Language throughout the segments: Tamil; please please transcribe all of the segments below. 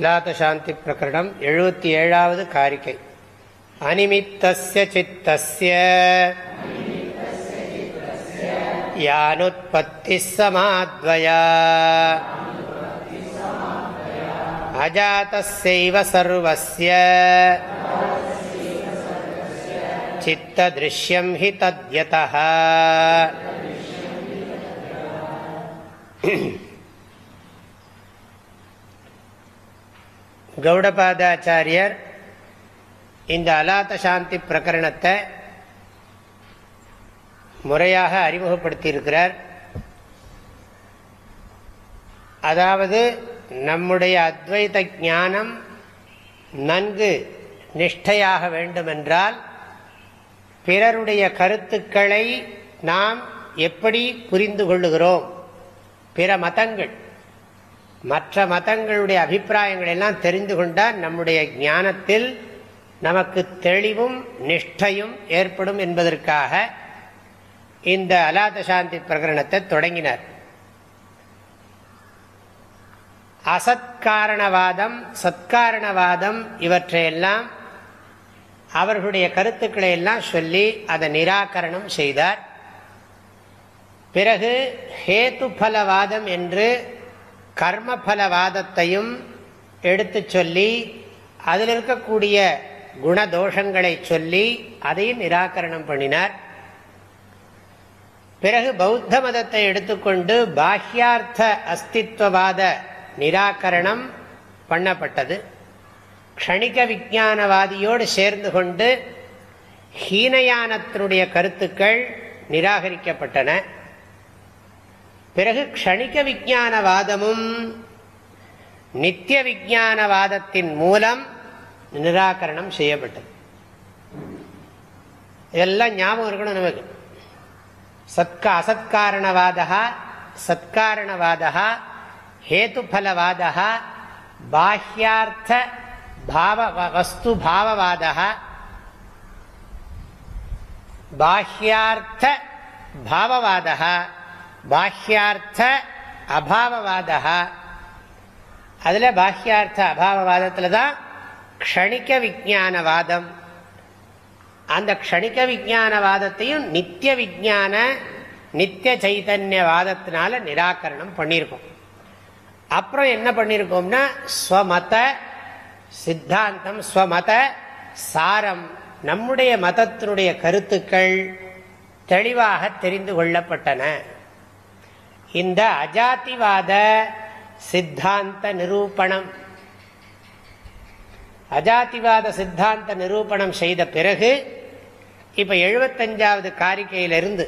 அலாத சாந்தி பிரகரணம் எழுபத்தி ஏழாவது காரிக்கை அனிமித்தஸ்ய சித்தஸ்ய. யானுற்பத்தி சமாத்வயா அஜாத்தசைவ சர்வஸ்ய. சித்ததிருஷ்யம் ஹி தத்யதः கௌடபாதாச்சாரியர் இந்த அலாத்த சாந்தி பிரகரணத்தை முறையாக அறிமுகப்படுத்தியிருக்கிறார். அதாவது நம்முடைய அத்வைத ஞானம் நன்கு நிஷ்டையாக வேண்டுமென்றால் பிறருடைய கருத்துக்களை நாம் எப்படி புரிந்து கொள்ளுகிறோம்? பிற மதங்கள். மற்ற மதங்களுடைய அபிப்பிராயங்கள் எல்லாம் தெரிந்து கொண்டால் நம்முடைய ஞானத்தில் நமக்கு தெளிவும் நிஷ்டையும் ஏற்படும் என்பதற்காக இந்த அலாத சாந்தி பிரகரணத்தை தொடங்கினார். அசத்காரணவாதம் சத்காரணவாதம் இவற்றையெல்லாம் அவர்களுடைய கருத்துக்களை எல்லாம் சொல்லி அதை நிராகரணம் செய்தார். பிறகு ஹேத்துஃபலவாதம் என்று கர்மபலவாதத்தையும் எடுத்து சொல்லி அதில் இருக்கக்கூடிய குணதோஷங்களை சொல்லி அதையும் நிராகரணம் பண்ணினார். பிறகு பௌத்த மதத்தை எடுத்துக்கொண்டு பாஹ்யார்த்த அஸ்தித்வவாத நிராகரணம் பண்ணப்பட்டது. க்ஷணிக விஜானவாதியோடு சேர்ந்து கொண்டு ஹீனயானத்தினுடைய கருத்துக்கள் நிராகரிக்கப்பட்டன. பிறகு க்ஷணிக விஜானவாதமும் நித்திய விஜானவாதத்தின் மூலம் நிராகரணம் செய்யப்பட்டது. இதெல்லாம் ஞாபகம் இருக்கணும் நமக்கு. சத்கா அசத்காரணவாதா சத்காரணவாதா ஹேதுஃபலவாதா பாஹ்யார்த்த பாவ வஸ்து பாவவாதா பாஹ்யார்த்த பாவவாதா பாஹ்யார்த்த அபாவவாதா அதில் பாஹ்யார்த்த அபாவவாதத்தில் தான் க்ஷணிக்க விஜானவாதம் அந்த க்ஷணிக்க விஜானவாதத்தையும் நித்திய விஜான நித்திய சைதன்யவாதத்தினால நிராகரணம் பண்ணியிருக்கோம். அப்புறம் என்ன பண்ணியிருக்கோம்னா ஸ்வமத சித்தாந்தம் ஸ்வமத சாரம் நம்முடைய மதத்தினுடைய கருத்துக்கள் தெளிவாக தெரிந்து கொள்ளப்பட்டன. இந்த அஜாதிவாத சித்தாந்த நிரூபணம். அஜாதிவாத சித்தாந்த நிரூபணம் செய்த பிறகு இப்ப எழுபத்தஞ்சாவது காரிக்கையிலிருந்து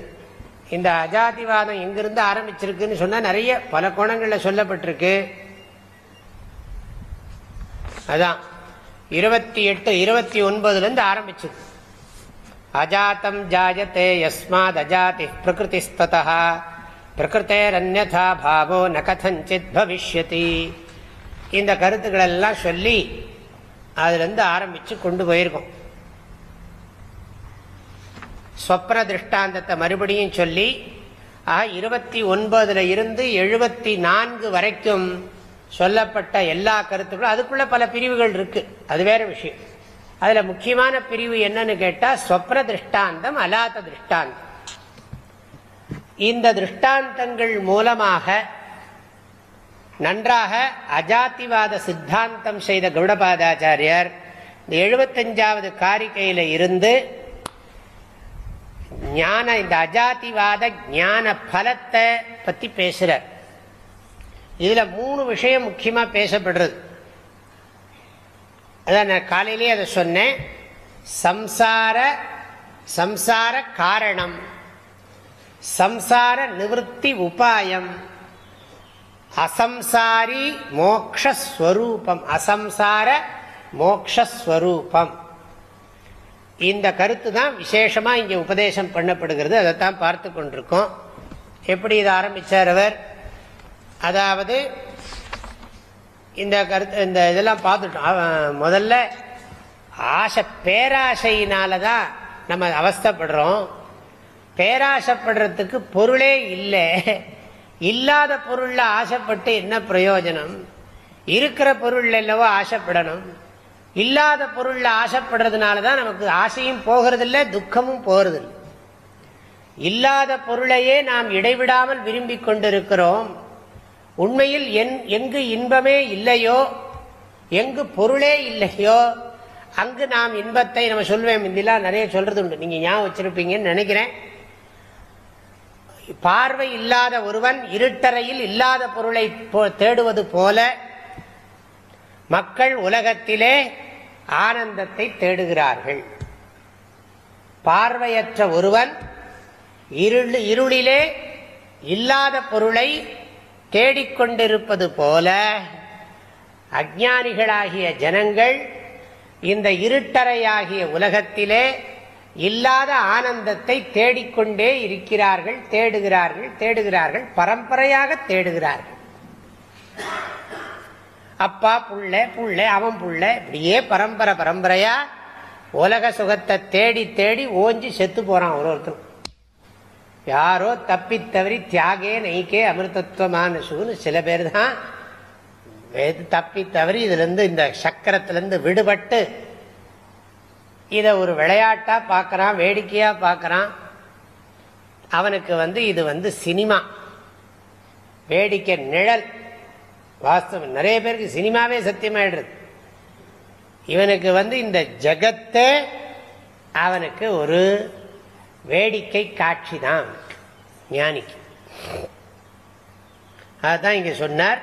இந்த அஜாதிவாதம் எங்கிருந்து ஆரம்பிச்சிருக்குன்னு சொன்னா நிறைய பல கோணங்களில் சொல்லப்பட்டிருக்கு. அதான் இருபத்தி எட்டு இருபத்தி ஒன்பதுல இருந்து ஆரம்பிச்சது. அஜாத்தம் ஜாயத்தே யஸ்மாத் அஜாதி பிரகிருதிஸ்ததா பிரகிருத்தேரன்யதா பாவோ ந கதஞ்சித் பவிஷ்யதி. இந்த கருத்துக்கள் எல்லாம் சொல்லி அதுலேருந்து ஆரம்பித்து கொண்டு போயிருக்கோம். ஸ்வப்ன திருஷ்டாந்தத்தை மறுபடியும் சொல்லி ஆக இருபத்தி ஒன்பதுல இருந்து எழுபத்தி நான்கு வரைக்கும் சொல்லப்பட்ட எல்லா கருத்துக்களும் அதுக்குள்ள பல பிரிவுகள் இருக்கு. அது வேற விஷயம். அதுல முக்கியமான பிரிவு என்னன்னு கேட்டா ஸ்வப்ன திருஷ்டாந்தம் அலாத திருஷ்டாந்தம். இந்த திருஷ்டாந்தங்கள் மூலமாக நன்றாக அஜாத்திவாத சித்தாந்தம் செய்த கௌடபாதாச்சாரியர் இந்த எழுபத்தஞ்சாவது காரிக்கையில் இருந்து ஞான இந்த அஜாதிவாத ஞான பலத்தை பற்றி பேசுகிறார் இதில் மூணு விஷயம் முக்கியமாக பேசப்படுறது. அதான் நான் காலையிலேயே அதை சொன்னேன். சம்சார சம்சார காரணம். சம்சார நிவத்தி உபாயம். அசம்சாரி மோக்ஷஸ்வரூபம். அசம்சார மோக்ஷஸ்வரூபம். இந்த கருத்து தான் விசேஷமா இங்க உபதேசம் பண்ணப்படுகிறது. அதைத்தான் பார்த்து கொண்டிருக்கோம். எப்படி இதை ஆரம்பிச்சார் அவர்? அதாவது இந்த கருத்து இந்த இதெல்லாம் பார்த்துட்டோம். முதல்ல ஆசை பேராசையினால தான் நம்ம அவஸ்தைப்படுறோம். பேராசைப்படுறதுக்கு பொருளே இல்லை. இல்லாத பொருள்ல ஆசைப்பட்டு என்ன பிரயோஜனம்? இருக்கிற பொருள் அல்லவோ ஆசைப்படணும். இல்லாத பொருள்ல ஆசைப்படுறதுனால தான் நமக்கு ஆசையும் போகிறதில்ல துக்கமும் போகிறதில்லை இல்லாத பொருளையே நாம் இடைவிடாமல் விரும்பி கொண்டிருக்கிறோம். உண்மையில் எங்கு இன்பமே இல்லையோ எங்கு பொருளே இல்லையோ அங்கு நாம் இன்பத்தை நம்ம சொல்வேன் முந்திலாம் நிறைய சொல்றது உண்டு. நீங்க ஞாபகம் வச்சிருப்பீங்கன்னு நினைக்கிறேன். பார்வை இல்லாத ஒருவன் இருட்டறையில் இல்லாத பொருளை தேடுவது போல மக்கள் உலகத்திலே ஆனந்தத்தை தேடுகிறார்கள். பார்வையற்ற ஒருவன் இருள் இருளிலே இல்லாத பொருளை தேடிக்கொண்டிருப்பது போல அஜானிகளாகிய ஜனங்கள் இந்த இருட்டறையாகிய உலகத்திலே இல்லாத ஆனந்தத்தை தேடிக்கொண்டே இருக்கிறார்கள் தேடுகிறார்கள் தேடுகிறார்கள் பரம்பரையாக தேடுகிறார்கள். அப்பா புள்ள புள்ள அவன் புள்ள இப்படியே பரம்பரை பரம்பரையா உலக சுகத்தை தேடி தேடி ஓஞ்சி செத்து போறான் ஒரு ஒருத்தரும் யாரோ தப்பி தவறி தியாகே நெய்கே அமிர்தத்துவமான சூன்னு சில பேர் தான் தப்பி தவறி இதுல இருந்து இந்த சக்கரத்திலிருந்து விடுபட்டு இதை ஒரு விளையாட்டா பார்க்குறான் வேடிக்கையா பார்க்குறான் அவனுக்கு வந்து இது வந்து சினிமா. வேடிக்கை நிழல். வாஸ்தவம். நிறைய பேருக்கு சினிமாவே சத்தியமாயிடுறது. இவனுக்கு வந்து இந்த ஜகத்தே அவனுக்கு ஒரு வேடிக்கை காட்சி தான் ஞானிக்கு. அதுதான் இங்க சொன்னார்.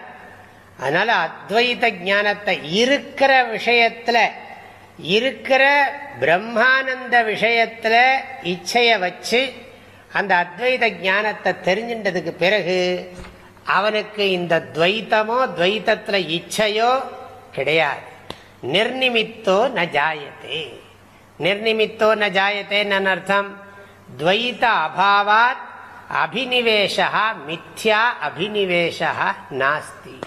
அதனால அத்வைத ஞானத்தை இருக்கிற விஷயத்துல இருக்கிற பிரம்மானந்த விஷயத்துல இச்சைய வச்சு அந்த அத்வைத ஞானத்தை தெரிஞ்சின்றதுக்கு பிறகு அவனுக்கு இந்த துவைத்தமோ துவைத்தத்துல இச்சையோ கிடையாது. நிர்நிமித்தோ ந ஜாயத்தே. நிர்நிமித்தோ ந ஜாயத்தேன்னு அர்த்தம்? துவைத்த அபாவாத் அபினிவேஷா மித்யா அபினிவேஷா நாஸ்தி.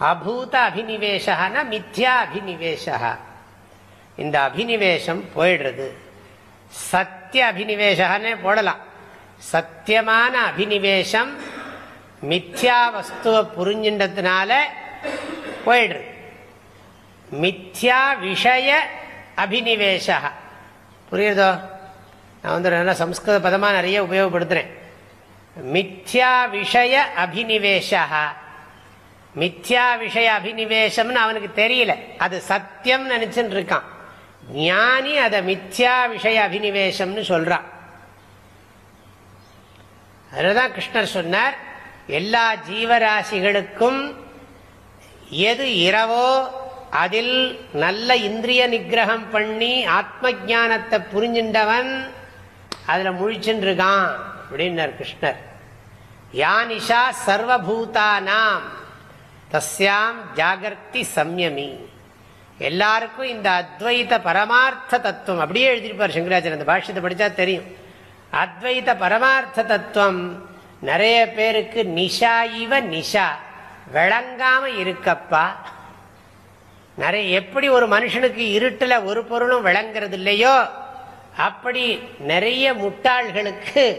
அபூத அபினிவேஷா மித்யா அபினிவேஷா இந்த அபினிவேஷம் போயிடுறது. சத்திய அபினிவேஷானே போடலாம். சத்தியமான அபினிவேஷம் மித்யா வஸ்துவை புரிஞ்சின்றதுனால போயிடுறது. மித்யா விஷய அபினிவேஷா புரியுறதோ? நான் வந்து நல்லா சம்ஸ்கிருத பதமாக நிறைய உபயோகப்படுத்துகிறேன் மித்யா விஷய அபினிவேஷா மித்யா விஷய அபினிவேசம்னு அவனுக்கு தெரியல. அது சத்தியம் நினைச்சுட்டு இருக்கான். ஞானி அதை மித்யா விஷய அபினிவேசம்னு சொல்றான் அதுதான் கிருஷ்ணர் சொன்னார் எல்லா ஜீவராசிகளுக்கும் எது இரவோ அதில் நல்ல இந்திரிய நிகிரகம் பண்ணி ஆத்ம ஜானத்தை புரிஞ்சின்றவன் அதுல முழிச்சுட்டு அப்படின்னார் கிருஷ்ணர். யானிஷா சர்வபூதானாம் தஸ்யாம் ஜாகர்த்தி சம்யமி. எல்லாருக்கும் இந்த அத்வைத பரமார்த்த தத்துவம். அப்படியே எழுதியிருப்பார் சங்கராச்சாரியர். அந்த பாஷ்யத்தை படித்தா தெரியும். அத்வைத பரமார்த்த தத்துவம். நிறைய பேருக்கு நிஷா இவ நிஷா. விளங்காம இருக்கப்பா. நிறைய எப்படி ஒரு மனுஷனுக்கு இருட்டில் ஒரு பொருளும் விளங்குறது இல்லையோ அப்படி நிறைய முட்டாள்களுக்கு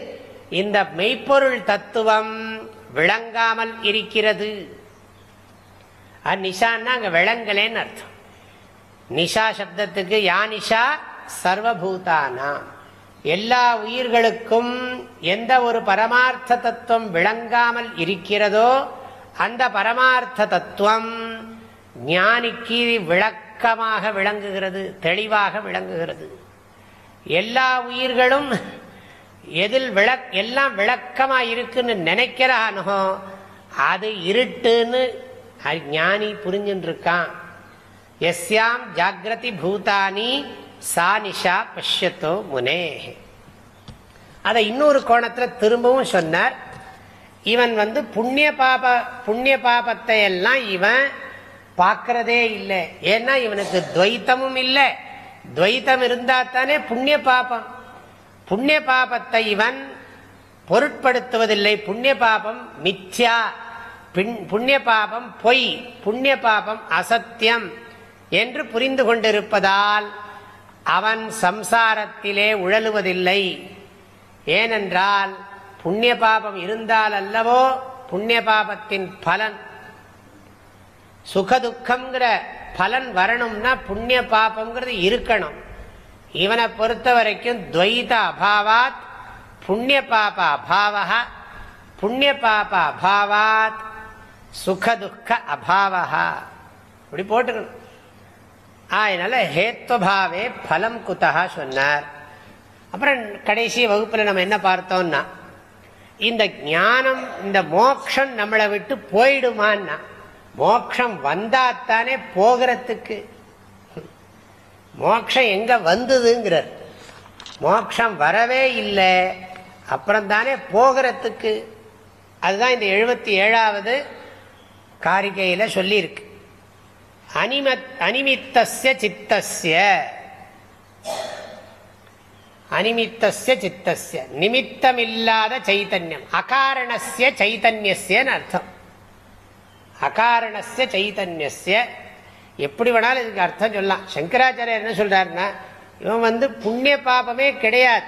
இந்த மெய்ப்பொருள் தத்துவம் விளங்காமல் இருக்கிறது. அந்நிஷான்னா அங்க விளங்கலேன்னு அர்த்தம். நிஷா சப்தத்துக்கு யா நிஷா சர்வபூதானா. எல்லா உயிர்களுக்கும் எந்த ஒரு பரமார்த்த தத்துவம் விளங்காமல் இருக்கிறதோ அந்த பரமார்த்த தத்துவம் ஞானிக்கு விளக்கமாக விளங்குகிறது தெளிவாக விளங்குகிறது. எல்லா உயிர்களும் எதில் விளக் எல்லாம் விளக்கமா இருக்குன்னு நினைக்கிறானோ அது இருட்டுன்னு ஞானி புரிஞ்சுட்டு இருக்கான். எஸ்யாம் ஜாகிரதி பூதானி சா நிஷா பஷ்யத்தோ முனே. அதை இன்னொரு கோணத்தில் திரும்பவும் சொன்னார். இவன் வந்து புண்ணிய பாப புண்ணிய பாபத்தை எல்லாம் இவன் பார்க்கறதே இல்லை. ஏன்னா இவனுக்கு துவைத்தமும் இல்லை. துவைத்தம் இருந்தா தானே புண்ணிய பாபம். புண்ணிய பாபத்தை இவன் பொருட்படுத்துவதில்லை. புண்ணிய பாபம் மித்யா. புண்ணிய பாபம் பொய். புண்ணிய பாபம் அசத்தியம். என்று புரிந்து கொண்டிருப்பதால் அவன் சம்சாரத்திலே உழலுவதில்லை. ஏனென்றால் புண்ணிய பாபம் இருந்தால் அல்லவோ புண்ணிய பாபத்தின் பலன். சுகதுக்கம்ங்கிற பலன் வரணும்னா புண்ணிய பாபம்ங்கிறது இருக்கணும். இவனை பொறுத்த வரைக்கும் துவைத அபாவாத் புண்ணிய பாப அபாவா புண்ணிய பாப அபாவாத் சுகதுக்க அபாவா இப்படி போட்டுக்கணும். அதனால ஹேத்வபாவே பலம் குத்தகா சொன்னார். அப்புறம் கடைசி வகுப்பில் நம்ம என்ன பார்த்தோம்னா இந்த ஞானம் இந்த மோக்ஷம் நம்மளை விட்டு போயிடுமான்னா மோக்ஷம் வந்தாத்தானே போகிறதுக்கு. மோக்ஷம் எங்க வந்ததுங்கிறார். மோக்ஷம் வரவே இல்லை அப்புறம் தானே போகிறதுக்கு. அதுதான் இந்த எழுபத்தி ஏழாவது காரிகையில் சொல்லியிருக்கு. அனிமத் அனிமித்தஸ்ய சித்தஸ்ய. அனிமித்தஸ்ய சித்தஸ்ய. நிமித்தமில்லாத சைத்தன்யம் அகாரணஸ்ய சைத்தன்யஸ்யன்னு அர்த்தம். அகாரணஸ்ய சைத்தன்யஸ்ய எப்படி வேணாலும் இதுக்கு அர்த்தம் சொல்லலாம். சங்கராச்சாரியர் என்ன சொல்றாருன்னா இவன் வந்து புண்ணிய பாபமே கிடையாது.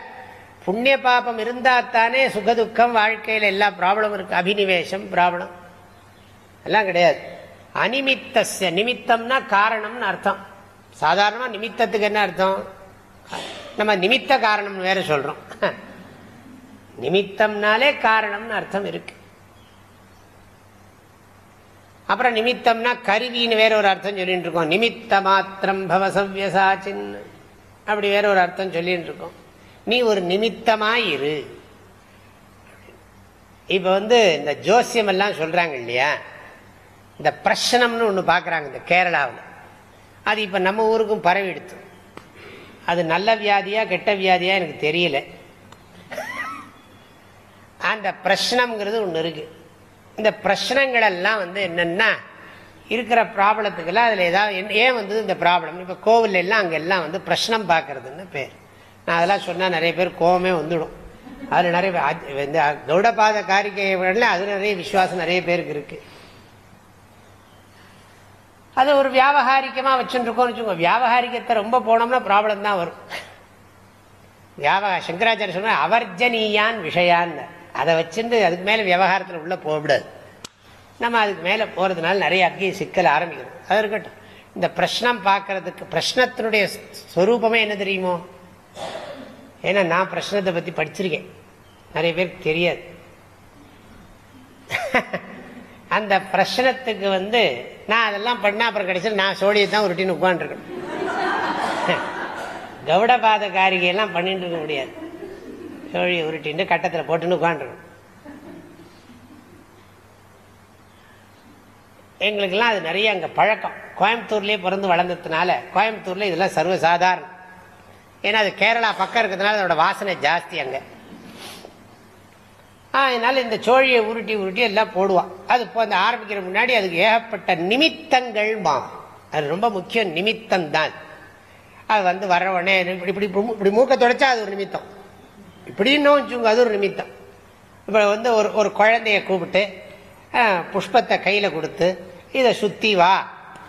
புண்ணிய பாபம் இருந்தால் தானே சுகதுக்கம் வாழ்க்கையில் எல்லா ப்ராப்ளம் இருக்கு. அபினிவேசம் ப்ராப்ளம் எல்லாம் கிடையாது. அனிமித்தஸ்ய நிமித்தம்னா காரணம்னு அர்த்தம். சாதாரணமாக நிமித்தத்துக்கு என்ன அர்த்தம்? நம்ம நிமித்த காரணம் வேற சொல்றோம். நிமித்தம்னாலே காரணம்னு அர்த்தம் இருக்கு. அப்புறம் நிமித்தம்னா கருவின்னு வேற ஒரு அர்த்தம் சொல்லிட்டு இருக்கோம். நிமித்த மாத்திரம் பவசவ்யசாச்சின் அப்படி வேற ஒரு அர்த்தம் சொல்லிட்டு இருக்கோம். நீ ஒரு நிமித்தமா இரு இப்ப வந்து இந்த ஜோசியம் எல்லாம் சொல்றாங்க இல்லையா? இந்த பிரச்சனம்னு ஒன்று பார்க்குறாங்க இந்த கேரளாவில். அது இப்போ நம்ம ஊருக்கும் பரவி எடுத்து. அது நல்ல வியாதியா கெட்ட வியாதியா எனக்கு தெரியல. அந்த பிரச்சனம்ங்கிறது ஒன்று இருக்கு. இந்த பிரச்சனைகள் எல்லாம் வந்து என்னென்னா இருக்கிற ப்ராப்ளத்துக்கெல்லாம் அதில் ஏதாவது ஏன் வந்தது இந்த ப்ராப்ளம் இப்போ கோவில் எல்லாம் அங்கெல்லாம் வந்து பிரச்சனம் பார்க்கறதுன்னு பேர். நான் அதெல்லாம் சொன்னால் நிறைய பேர் கோவமே வந்துடும். அதில் நிறைய இந்த கௌடபாத காரிக்கைகள் அது நிறைய விசுவாசம் நிறைய பேருக்கு இருக்குது அது ஒரு வியாபகாரிக்கமாக வச்சுருக்கோம்னு வச்சுக்கோங்க. வியாபகாரிக்கத்தை ரொம்ப போனோம்னா ப்ராப்ளம் தான் வரும். வியாபக சங்கராச்சாரிய சொன்ன அவர்ஜனீயான் விஷயான்னு அதை வச்சுட்டு அதுக்கு மேலே விவகாரத்தில் உள்ளே போகக்கூடாது நம்ம அதுக்கு மேலே போகிறதுனால நிறைய அங்கேயே சிக்கல் ஆரம்பிக்கணும் அது இருக்கட்டும். இந்த பிரஷ்னம் பார்க்கறதுக்கு பிரஷ்னத்தினுடைய ஸ்வரூபமே என்ன தெரியுமோ? ஏன்னா நான் பிரஷ்னத்தை பற்றி படிச்சிருக்கேன். நிறைய பேருக்கு தெரியாது. அந்த பிரச்சனத்துக்கு வந்து நான் அதெல்லாம் பண்ண அப்புறம் கடைசியில் நான் சோழியை தான் உருட்டின்னு உட்காந்துருக்கணும் கவுடபாத காரிகையெல்லாம் பண்ணிட்டு இருக்க முடியாது. சோழியை உருட்டின்னு கட்டத்தில் போட்டுன்னு உட்காந்துருக்கணும் எங்களுக்கெல்லாம் அது நிறைய அங்கே பழக்கம். கோயம்புத்தூர்லேயே பிறந்து வளர்ந்ததுனால கோயம்புத்தூரில் இதெல்லாம் சர்வசாதாரணம். ஏன்னா அது கேரளா பக்கம் இருக்கிறதுனால அதோட வாசனை ஜாஸ்தி அங்கே. அதனால இந்த சோழியை உருட்டி உருட்டி எல்லாம் போடுவான். அது இப்போ அந்த ஆரம்பிக்கிற முன்னாடி அதுக்கு ஏகப்பட்ட நிமித்தங்கள் மாம். அது ரொம்ப முக்கியம் நிமித்தம் தான் அது வந்து வர இப்படி இப்படி இப்படி மூக்க தொடச்சா அது ஒரு நிமித்தம். இப்படின்னு வச்சுங்க அது ஒரு நிமித்தம். இப்போ வந்து ஒரு ஒரு குழந்தைய கூப்பிட்டு புஷ்பத்தை கையில் கொடுத்து இதை சுற்றி வா.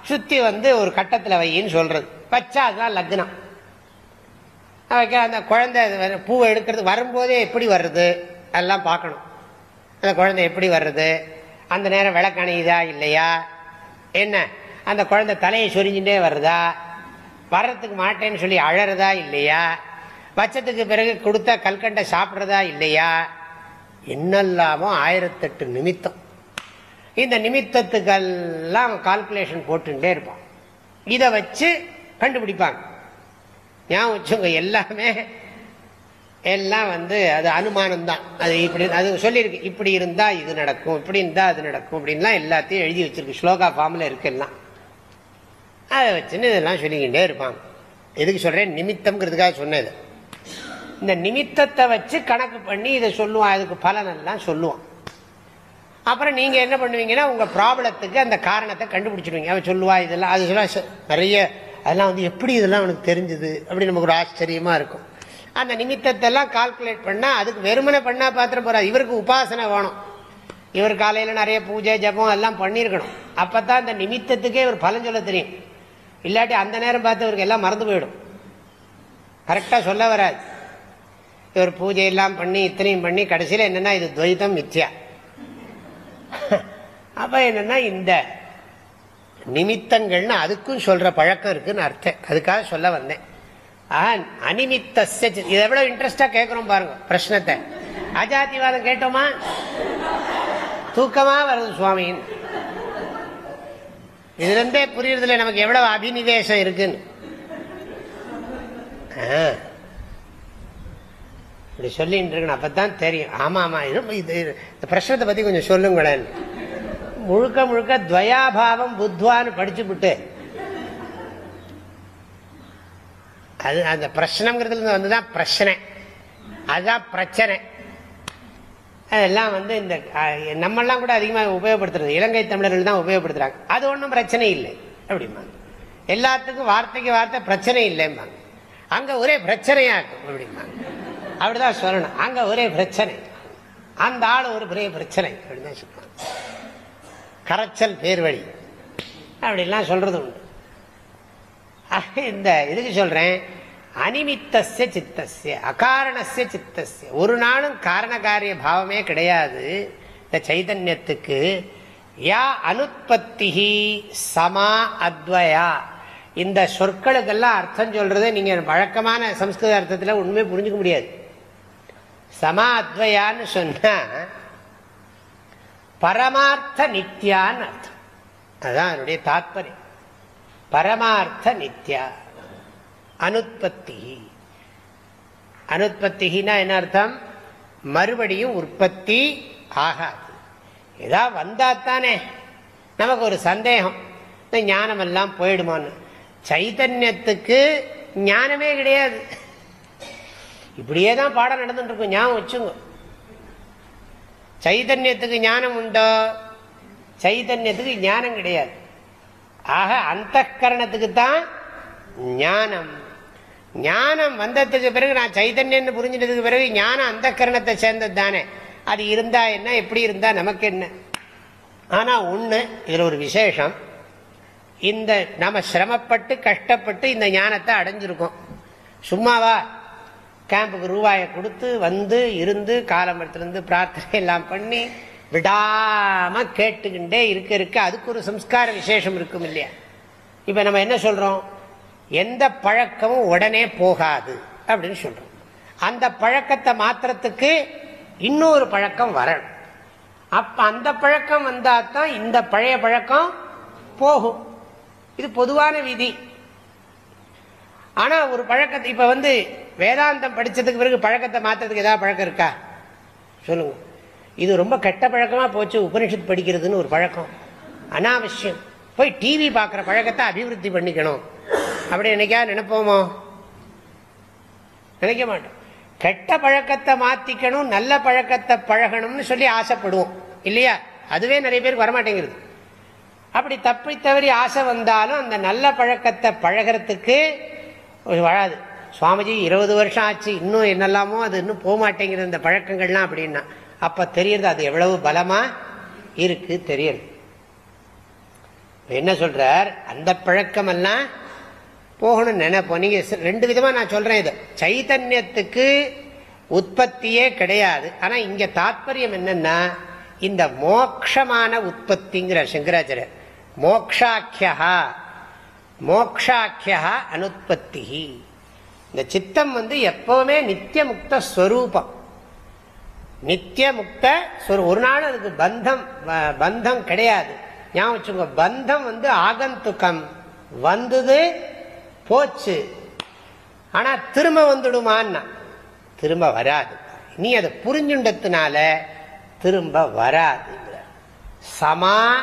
சுற்றி வந்து ஒரு கட்டத்தில் வையின்னு சொல்கிறது வச்சா அதுதான் லக்னம். அந்த குழந்தை பூவை எடுக்கிறது வரும்போதே எப்படி வருது அதெல்லாம் பார்க்கணும். அந்த குழந்தை எப்படி வர்றது? அந்த நேரம் விளக்கணியுதா இல்லையா? என்ன? அந்த குழந்தை தலையை சொரிஞ்சுட்டே வருதா? வர்றதுக்கு மாட்டேன்னு சொல்லி அழறதா இல்லையா? பட்சத்துக்கு பிறகு கொடுத்த கல்கண்டை சாப்பிட்றதா இல்லையா? என்னெல்லாமோ ஆயிரத்தெட்டு நிமித்தம். இந்த நிமித்தத்துக்கெல்லாம் கால்குலேஷன் போட்டுட்டே இருப்பான். இதை வச்சு கண்டுபிடிப்பாங்க. ஞாபகம் வச்சுங்க எல்லாமே எல்லாம் வந்து அது அனுமானம் தான் அது இப்படி அது சொல்லியிருக்கு இப்படி இருந்தால் இது நடக்கும் இப்படி இருந்தால் அது நடக்கும் அப்படின்லாம் எல்லாத்தையும் எழுதி வச்சிருக்கு. ஸ்லோகா ஃபார்மில் இருக்கு எல்லாம். அதை வச்சுன்னு இதெல்லாம் சொல்லிக்கிட்டே இருப்பாங்க. எதுக்கு சொல்கிறேன் நிமித்தம்ங்கிறதுக்காக சொன்னது. இந்த நிமித்தத்தை வச்சு கணக்கு பண்ணி இதை சொல்லுவான். அதுக்கு பலனெல்லாம் சொல்லுவான். அப்புறம் நீங்கள் என்ன பண்ணுவீங்கன்னா உங்கள் ப்ராப்ளத்துக்கு அந்த காரணத்தை கண்டுபிடிச்சிடுவீங்க அவன் சொல்லுவா இதெல்லாம் அது சொல்ல நிறைய அதெல்லாம் வந்து எப்படி இதெல்லாம் அவனுக்கு தெரிஞ்சுது? அப்படின்னு நமக்கு ஒரு ஆச்சரியமாக இருக்கும். அந்த நிமித்தத்தை எல்லாம் கால்குலேட் பண்ணா அதுக்கு வெறுமனை பண்ணா பாத்திரம் போறாது. இவருக்கு உபாசனை வேணும். இவர் காலையில நிறைய பூஜை ஜபம் எல்லாம் பண்ணிருக்கணும். அப்பதான் அந்த நிமித்தத்துக்கே இவர் பலன் சொல்ல தெரியும். இல்லாட்டி அந்த நேரம் பார்த்து இவருக்கு எல்லாம் மறந்து போயிடும். கரெக்டா சொல்ல வராது. இவர் பூஜை எல்லாம் பண்ணி இத்தனையும் பண்ணி கடைசியில் என்னன்னா இது துவைதம் மித்யா. அப்ப என்னன்னா இந்த நிமித்தங்கள்னு அதுக்கும் சொல்ற பழக்கம் இருக்குன்னு அர்த்தம். அதுக்காக சொல்ல வந்தேன். அனிமித்த இது எவ்வளவு இன்ட்ரெஸ்டா கேட்கிறோம் பாருங்க பிரச்சனத்தை அஜாதிவாதம் கேட்டோமா? தூக்கமா வருது சுவாமியின் இதுல இருந்தே புரியுறதுல நமக்கு எவ்வளவு அபினிவேசம் இருக்குன்னு. இப்படி சொல்லிட்டு இருக்கணும் அப்பதான் தெரியும். ஆமா ஆமா இது இந்த பிரச்சனத்தை பத்தி கொஞ்சம் சொல்லுங்களேன். முழுக்க முழுக்க துவயாபாவம் புத்வான்னு படிச்சு விட்டு அது அந்த பிரச்சனைங்கிறதுல வந்துதான் பிரச்சனை. அதுதான் பிரச்சனை. அதெல்லாம் வந்து இந்த நம்மெல்லாம் கூட அதிகமாக உபயோகப்படுத்துறது இலங்கை தமிழர்கள் தான் உபயோகப்படுத்துறாங்க. அது ஒன்றும் பிரச்சனை இல்லை. அப்படிமா எல்லாத்துக்கும் வார்த்தைக்கு வார்த்தை பிரச்சனை இல்லைம்பாங்க. அங்கே ஒரே பிரச்சனையா இருக்கும். அப்படிமா அப்படிதான் சொல்லணும். அங்கே ஒரே பிரச்சனை. அந்த ஆள் ஒரு பெரிய பிரச்சனை. அப்படிதான் சொல்லுவாங்க கரைச்சல் பேர் வழி அப்படிலாம் சொல்றது உண்டு. இந்த இதுக்கு சொல்றேன். அனிமித்தசிய சித்தசிய அகாரணசிய சித்தசிய ஒரு நாளும் காரணகாரிய பாவமே கிடையாது. இந்த சைதன்யத்துக்கு யா அனுற்பத்தி சமா அத்வயா. இந்த சொற்களுக்கெல்லாம் அர்த்தம் சொல்றது நீங்க வழக்கமான சம்ஸ்கிருத அர்த்தத்தில் ஒண்ணுமே புரிஞ்சுக்க முடியாது. சமா அத்வயான்னு சொன்னா பரமார்த்த நித்யான்னு அர்த்தம். அதுதான் அதனுடைய தாத்பரியம். பரமார்த்த நித்யா அனுற்பத்தி அனுற்பத்தினா என்ன அர்த்தம்? மறுபடியும் உற்பத்தி ஆகாது. ஏதா வந்தா தானே நமக்கு ஒரு சந்தேகம். இந்த ஞானம் எல்லாம் போயிடுமான்னு. சைத்தன்யத்துக்கு ஞானமே கிடையாது. இப்படியே தான் பாடம் நடந்துட்டு இருக்கும் ஞாபகம் வச்சுங்க. சைதன்யத்துக்கு ஞானம் உண்டோ? சைதன்யத்துக்கு ஞானம் கிடையாது. ஆக அந்த கரணத்துக்கு தான் ஞானம். ஞானம் வந்ததுக்கு பிறகு நான் சைதன்யன்னு புரிஞ்சிட்டதுக்கு பிறகு ஞானம் அந்த கரணத்தை சேர்ந்தது தானே அது இருந்தா என்ன எப்படி இருந்தா நமக்கு என்ன? ஆனா ஒண்ணு இதுல ஒரு விசேஷம். இந்த நம்ம சிரமப்பட்டு கஷ்டப்பட்டு இந்த ஞானத்தை அடைஞ்சிருக்கோம். சும்மாவா கேம்புக்கு ரூபாயை கொடுத்து வந்து இருந்து காலம்பரத்திலிருந்து பிரார்த்தனை எல்லாம் பண்ணி விடாம கேட்டுக்கிட்டே இருக்க இருக்க அதுக்கு ஒரு சம்ஸ்கார விசேஷம் இருக்கும் இல்லையா? இப்ப நம்ம என்ன சொல்றோம்? எந்த பழக்கமும் உடனே போகாது அப்படின்னு சொல்றோம். அந்த பழக்கத்தை மாத்திரத்துக்கு இன்னொரு பழக்கம் வரணும். அப்ப அந்த பழக்கம் வந்தாதான் இந்த பழைய பழக்கம் போகும். இது பொதுவான விதி. ஆனா ஒரு பழக்கத்தை இப்ப வந்து வேதாந்தம் படிச்சதுக்கு பிறகு பழக்கத்தை மாத்துறதுக்கு ஏதாவது பழக்கம் இருக்கா? சொல்லுங்க. இது ரொம்ப கெட்ட பழக்கமாக போச்சு உபனிஷத் படிக்கிறதுன்னு ஒரு பழக்கம். அனாவசியம். போய் டிவி பார்க்குற பழக்கத்தை அபிவிருத்தி பண்ணிக்கணும். அப்படி என்னைக்கா நினைப்போமோ? நினைக்க மாட்டோம். கெட்ட பழக்கத்தை மாற்றிக்கணும் நல்ல பழக்கத்தை பழகணும்னு சொல்லி ஆசைப்படுவோம். இல்லையா? அதுவே நிறைய பேருக்கு வரமாட்டேங்கிறது அப்படி தப்பி தவறி ஆசை வந்தாலும் அந்த நல்ல பழக்கத்தை பழகிறதுக்கு வராது. சுவாமிஜி இருபது வருஷம் ஆச்சு. இன்னும் என்னெல்லாமோ அது இன்னும் போக மாட்டேங்குது அந்த பழக்கங்கள்லாம் அப்படின்னா. அப்ப தெரியறது அது எவ்வளவு பலமா இருக்கு தெரியுது. என்ன சொல்றார்? அந்த பழக்கம் எல்லாம் போகணும்னு நினைப்போம். நீங்க ரெண்டு விதமா நான் சொல்றேன் இது. சைதன்யத்துக்கு உற்பத்தியே கிடையாது. ஆனா இங்க தாத்பரியம் என்னன்னா இந்த மோக்ஷமான உற்பத்திங்கிற சங்கராச்சாரியர் மோக்ஷாக்கியா மோக்ஷாக்கியா அனுற்பத்தி இந்த சித்தம் வந்து எப்பவுமே நித்திய முக்த ஸ்வரூபம். நித்திய முக்த ஒரு நாள் அதுக்கு பந்தம் பந்தம் கிடையாது. ஞாபகம் வச்சுங்க பந்தம் வந்து ஆகந்துக்கம். வந்தது போச்சு. ஆனா திரும்ப வந்துடுமான்னா திரும்ப வராது. நீ அதை புரிஞ்சுண்டதுனால திரும்ப வராது சமா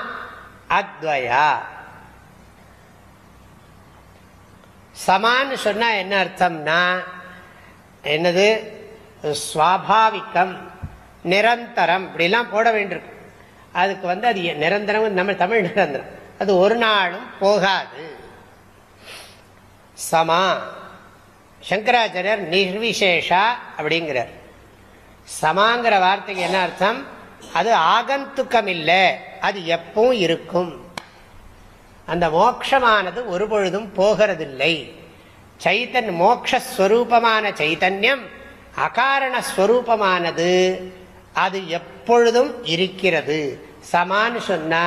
அத்வயா. சமான்னு சொன்னா என்ன அர்த்தம்னா என்னது? சுவாபாவிகம். நிரந்தரம். இப்படிலாம் போட வேண்டியிருக்கு. அதுக்கு வந்து அது நிரந்தரம் நம்ம தமிழ் நிரந்தரம். அது ஒரு நாளும் போகாது. சமா. சங்கராச்சாரியர் நிர்விசேஷா அப்படிங்கிறார். சமாங்கிற வார்த்தைக்கு என்ன அர்த்தம்? அது ஆகந்துக்கம் இல்லை அது எப்பவும் இருக்கும். அந்த மோக்ஷமானது ஒரு பொழுதும் போகிறதில்லை. சைத்தன் மோக்ஷஸ்வரூபமான சைத்தன்யம் அகாரணஸ்வரூபமானது. அது எப்பொழுதும் இருக்கிறது. சமான்னு சொன்னா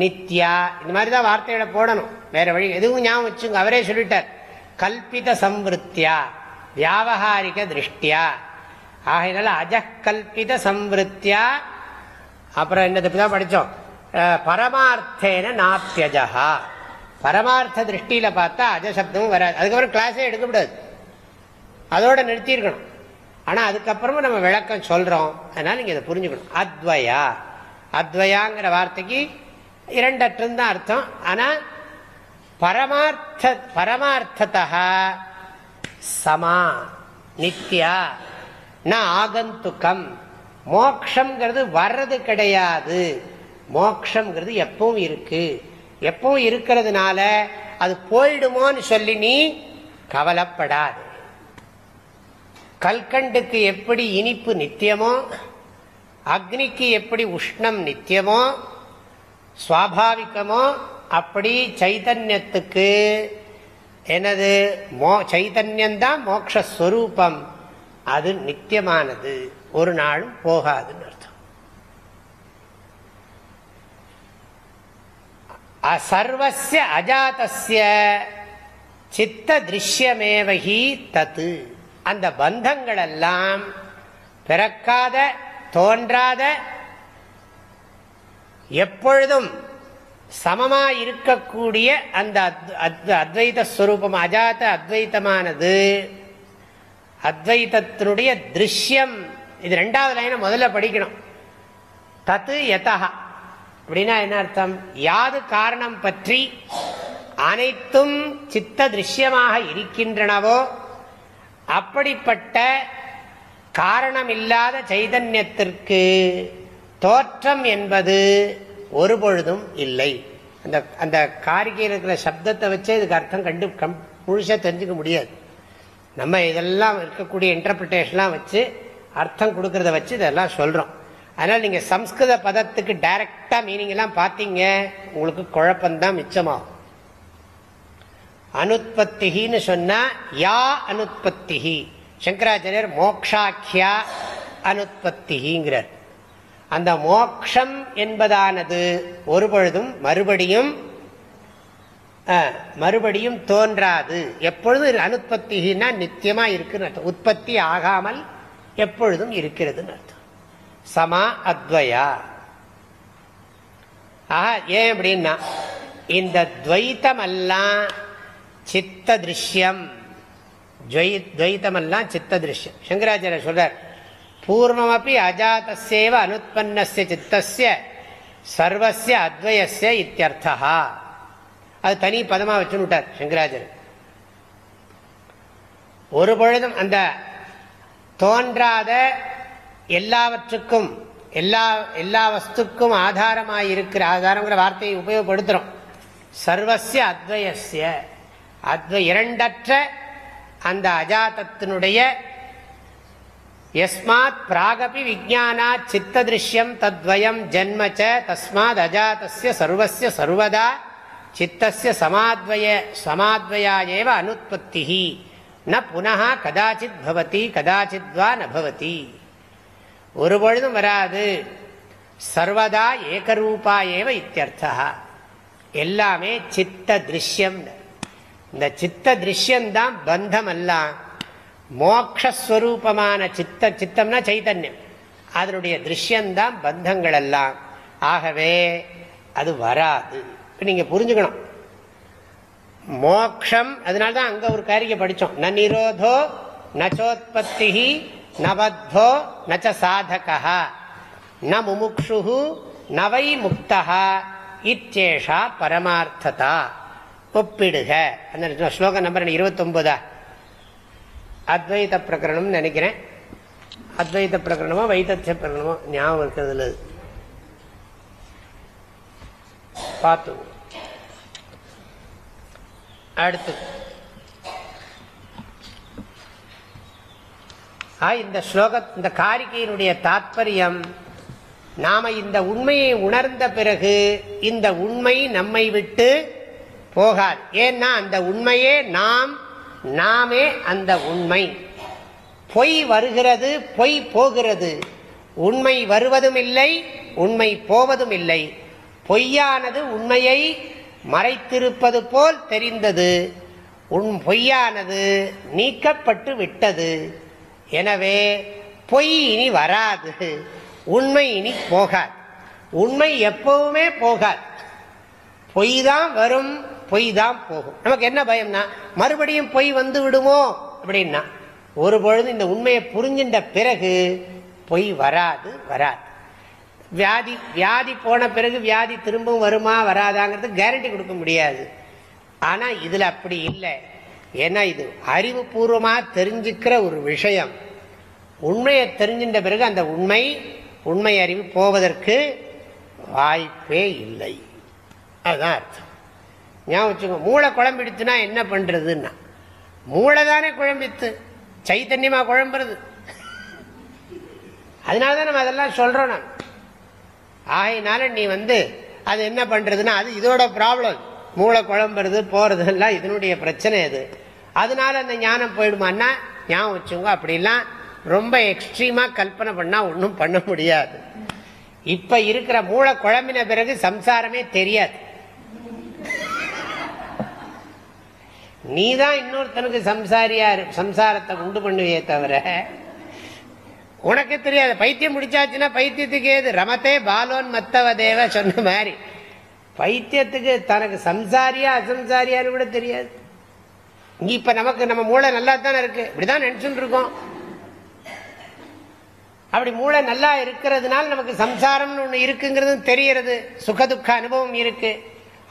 நித்யா இந்த மாதிரி தான் வார்த்தைகளை போடணும். வேற வழி எதுவும் ஞாபகம் வச்சுங்க அவரே சொல்லிட்டார். கல்பித சம்வத்தியா வியாபகாரிக திருஷ்டியா. ஆகையினால அஜக்கல்பித சம்வத்தியா அப்புறம் என்னது தான் படித்தோம். பரமார்த்தேன நாத்தியஜா பரமார்த்த திருஷ்டியில பார்த்தா அஜசப்தமும் வராது. அதுக்கப்புறம் கிளாஸே எடுக்கக்கூடாது அதோட நிறுத்தியிருக்கணும். ஆனால் அதுக்கப்புறமும் நம்ம விளக்கம் சொல்கிறோம் அதனால் நீங்கள் இதை புரிஞ்சுக்கணும். அத்வயா. அத்வயாங்கிற வார்த்தைக்கு இரண்டற்றும் தான் அர்த்தம். ஆனால் பரமார்த்த பரமார்த்ததா சமா நித்யா ந ஆகந்துக்கம். மோக்ஷங்கிறது வர்றது கிடையாது. மோக்ஷங்கிறது எப்பவும் இருக்கு. எப்பவும் இருக்கிறதுனால அது போயிடுமோன்னு சொல்லி நீ கவலைப்படாது. கல்கண்டுக்கு எப்படி இனிப்பு நித்தியமோ அக்னிக்கு எப்படி உஷ்ணம் நித்தியமோ சுவாபாவிகமோ அப்படி சைதன்யத்துக்கு எனது மோ சைதன்யந்தான் மோக்ஷஸ்வரூபம். அது நித்தியமானது. ஒரு நாளும் போகாதுன்னு அர்த்தம். சர்வசிய அஜாத்திய சித்த திருஷ்யமேவகி தத்து அந்த பந்தங்கள் எல்லாம் பிறக்காத தோன்றாத எப்பொழுதும் சமமா இருக்கக்கூடிய அந்த அத்வைத ஸ்வரூபம் அஜாத்த அத்வைத்தமானது அத்வைத்தத்தினுடைய திருஷ்யம். இது ரெண்டாவது லைனை முதல்ல படிக்கணும். தத்து யதா அப்படின்னா என்ன அர்த்தம்? யாது காரணம் பற்றி அனைத்தும் சித்த திருஷ்யமாக இருக்கின்றனவோ அப்படிப்பட்ட காரணமில்லாத சைதன்யத்திற்கு தோற்றம் என்பது ஒரு பொழுதும் இல்லை. அந்த அந்த காரிகையில் இருக்கிற சப்தத்தை வச்சே இதுக்கு அர்த்தம் கண்டு கம் முழுசாக தெரிஞ்சுக்க முடியாது. நம்ம இதெல்லாம் இருக்கக்கூடிய இன்டர்பிரிட்டேஷன்லாம் வச்சு அர்த்தம் கொடுக்கறத வச்சு இதெல்லாம் சொல்கிறோம் அதனால் நீங்கள் சம்ஸ்கிருத பதத்துக்கு டைரக்டாக மீனிங்லாம் பார்த்தீங்க உங்களுக்கு குழப்பம்தான் மிச்சமாகும். அனுத்பத்திகின்னு சொன்னா யா அனுத்பத்திகி சங்கராச்சாரியர் மோக்ஷாக்கியா அனுற்பத்திகிங்கிறார் அந்த மோக்ஷம் என்பதானது. ஒரு பொழுதும் மறுபடியும் மறுபடியும் தோன்றாது. எப்பொழுதும் அனுத்பத்தினா நித்தியமா இருக்குன்னு அர்த்தம். உற்பத்தி ஆகாமல் எப்பொழுதும் இருக்கிறதுன்னு அர்த்தம். சமா அத்வயா. ஆஹா ஏன் அப்படின்னா இந்த துவைத்தம் எல்லாம் சித்த திருஷ்யம் துவைத்தமெல்லாம் சித்த திருஷ்யம் சங்கராச்சாரிய சொல்றார் பூர்வமப்பி அஜாத்தேவ அனுப்பன்னஸ்ய சித்தஸ்ய சர்வசிய அத்வயசிய இத்தியர்த்தா அது தனி பதமாக வச்சுட்டார் சங்கராச்சாரியர். ஒரு பொழுதும் அந்த தோன்றாத எல்லாவற்றுக்கும் எல்லா எல்லா வஸ்துக்கும் ஆதாரமாக இருக்கிற ஆதாரங்கிற வார்த்தையை உபயோகப்படுத்துகிறோம் சர்வசிய அத்வயசிய அது இரண்டற்ற அந்த அஜாத்தத்தினுடைய எஸ்மாத் பிராகபி விஜானா சித்த திருஷ்யம் தத்வயம் ஜென்மச்ச தஸ்மாத் அஜாத்திய சர்வசிய சர்வதா சித்தசிய சமாத்வய சமாத்வயா ஏவ அனுத்பத்தி ந புனः கதாச்சித் பவதி கதாச்சித் வா நபவதி ஒரு பொழுதும் வராது. சர்வதா ஏகரூபா ஏவ இத்தியர்த்தா எல்லாமே சித்த திருஷ்யம் இந்த சித்த திருஷ்யந்தான் பந்தம் அல்ல மோக்ஷஸ்வரூபமான சித்த சித்தம்னா சைத்தன்யம் அதனுடைய திருஷ்யந்தான் பந்தங்கள் எல்லாம் ஆகவே அது வராது. நீங்க புரிஞ்சுக்கணும். மோக்ஷம் அதனால்தான் அங்க ஒரு காரியம் படிச்சோம். ந நிரோதோ நச்சோத்பத்தி நபத்தோ நச்ச சாதகா ந முமுக்ஷு நவை முக்தா இச்சேஷா பரமார்த்ததா. ஒப்பிடுக. அந்த ஸ்லோகம் நம்பர் இருபத்தொன்பதா? அத்வைத பிரகரணம் நினைக்கிறேன். அத்வைத பிரகரணமோ வைத்திய பிரகரணமோ ஞாபகம் இருக்கிறதுல பார்த்து. அடுத்து. இந்த ஸ்லோக இந்த காரிகையினுடைய தாற்பயம் நாம இந்த உண்மையை உணர்ந்த பிறகு இந்த உண்மை நம்மை விட்டு போகாது. ஏன்னா அந்த உண்மையே நாம் நாமே அந்த உண்மை. பொய் வருகிறது பொய் போகிறது. உண்மை வருவதும் இல்லை உண்மை போவதும் இல்லை பொய்யானது உண்மையை மறைத்திருப்பது போல் தெரிந்தது. உன் பொய்யானது நீக்கப்பட்டு விட்டது. எனவே பொய் இனி வராது. உண்மை இனி போகாது. உண்மை எப்பவுமே போகாது. பொய் தான் வரும் பொய் தான் போகும். நமக்கு என்ன பயம்னா மறுபடியும் பொய் வந்து விடுமோ? அப்படின்னா ஒரு பொழுது இந்த உண்மையை புரிஞ்சின்ற பிறகு பொய் வராது வராது. வியாதி வியாதி போன பிறகு வியாதி திரும்பவும் வருமா வராதாங்கிறது கேரண்டி கொடுக்க முடியாது. ஆனா இதுல அப்படி இல்லை. ஏன்னா இது அறிவுபூர்வமாக தெரிஞ்சுக்கிற ஒரு விஷயம். உண்மையை தெரிஞ்சின்ற பிறகு அந்த உண்மை உண்மை அறிவு போவதற்கு வாய்ப்பே இல்லை. அதுதான் அர்த்தம். ஞாபகம் வச்சுக்கோ மூளை குழம்பிடுச்சுன்னா என்ன பண்றதுன்னா? மூளை தானே குழம்பித்து சைத்தன்யமா குழம்புறது. அதனாலதான் நம்ம அதெல்லாம் சொல்றோம் நான் ஆகையினால நீ வந்து அது என்ன பண்றதுன்னா அது இதோட ப்ராப்ளம் மூளை குழம்புறது போறதெல்லாம் இதனுடைய பிரச்சனை அது. அதனால அந்த ஞானம் போயிடுமான்னா ஞாபகம் வச்சுங்க அப்படிலாம் ரொம்ப எக்ஸ்ட்ரீமா கல்பனை பண்ணா ஒன்றும் பண்ண முடியாது. இப்ப இருக்கிற மூளை குழம்பின பிறகு சம்சாரமே தெரியாது. நீ தான் இன்னொருத்தனுக்கு சம்சாரியா சம்சாரத்தை உண்டு பண்ணுவே தவிர உனக்கு தெரியாது. பைத்தியம் முடிச்சாச்சுன்னா பைத்தியத்துக்கு ஏது? ரமத்தே பாலோன் மத்தவ தேவ சொன்ன மாதிரி. பைத்தியத்துக்கு தனக்கு சம்சாரியா அசம்சாரியான்னு கூட தெரியாது. இங்க இப்ப நமக்கு நம்ம மூளை நல்லா தானே இருக்கு? இப்படிதான் நினைச்சுட்டு இருக்கோம். அப்படி மூளை நல்லா இருக்கிறதுனால நமக்கு சம்சாரம்னு ஒண்ணு இருக்குங்கிறது தெரியறது சுகதுக்க அனுபவம் இருக்கு.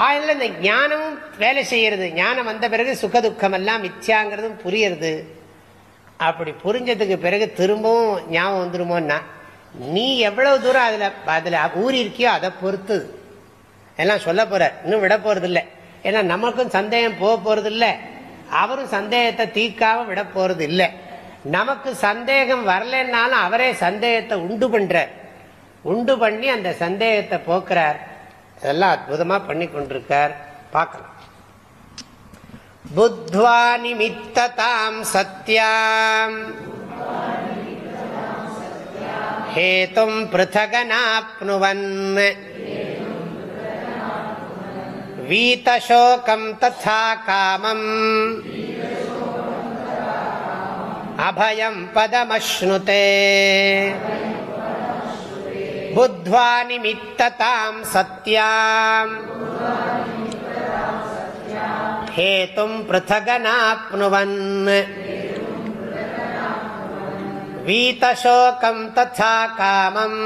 அதனால இந்த ஞானமும் வேலை செய்யறது ஞானம் வந்த பிறகு சுகதுக்கம் எல்லாம் மிச்சாங்கிறதும் புரியறது. அப்படி புரிஞ்சதுக்கு பிறகு திரும்பவும் ஞாபகம் வந்துருமோன்னா நீ எவ்வளவு தூரம் அதுல அதுல ஊறி இருக்கியோ அதை பொறுத்து. எல்லாம் சொல்ல போற இன்னும் விட போறது இல்லை ஏன்னா நமக்கும் சந்தேகம் போக போறது இல்லை அவரும் சந்தேகத்தை தீக்காம விட போறது இல்லை நமக்கு சந்தேகம் வரலன்னாலும் அவரே சந்தேகத்தை உண்டு பண்றார். உண்டு பண்ணி அந்த சந்தேகத்தை போக்குறார். அதெல்லாம் அற்புதமா பண்ணி கொண்டிருக்கார். பார்க்கலாம். புத்வா நிமித்ததாம் சத்யாம். ஹேதும் பிருத்தகனாப்னுவன். வீதசோகம் ததா காமம். அபயம் பதமஸ்னுதே புத்வா நிமித்ததாம் சத்யாம் हेतुम् पृथगनाप्नुवन् वीतशोकम् तथा कामम्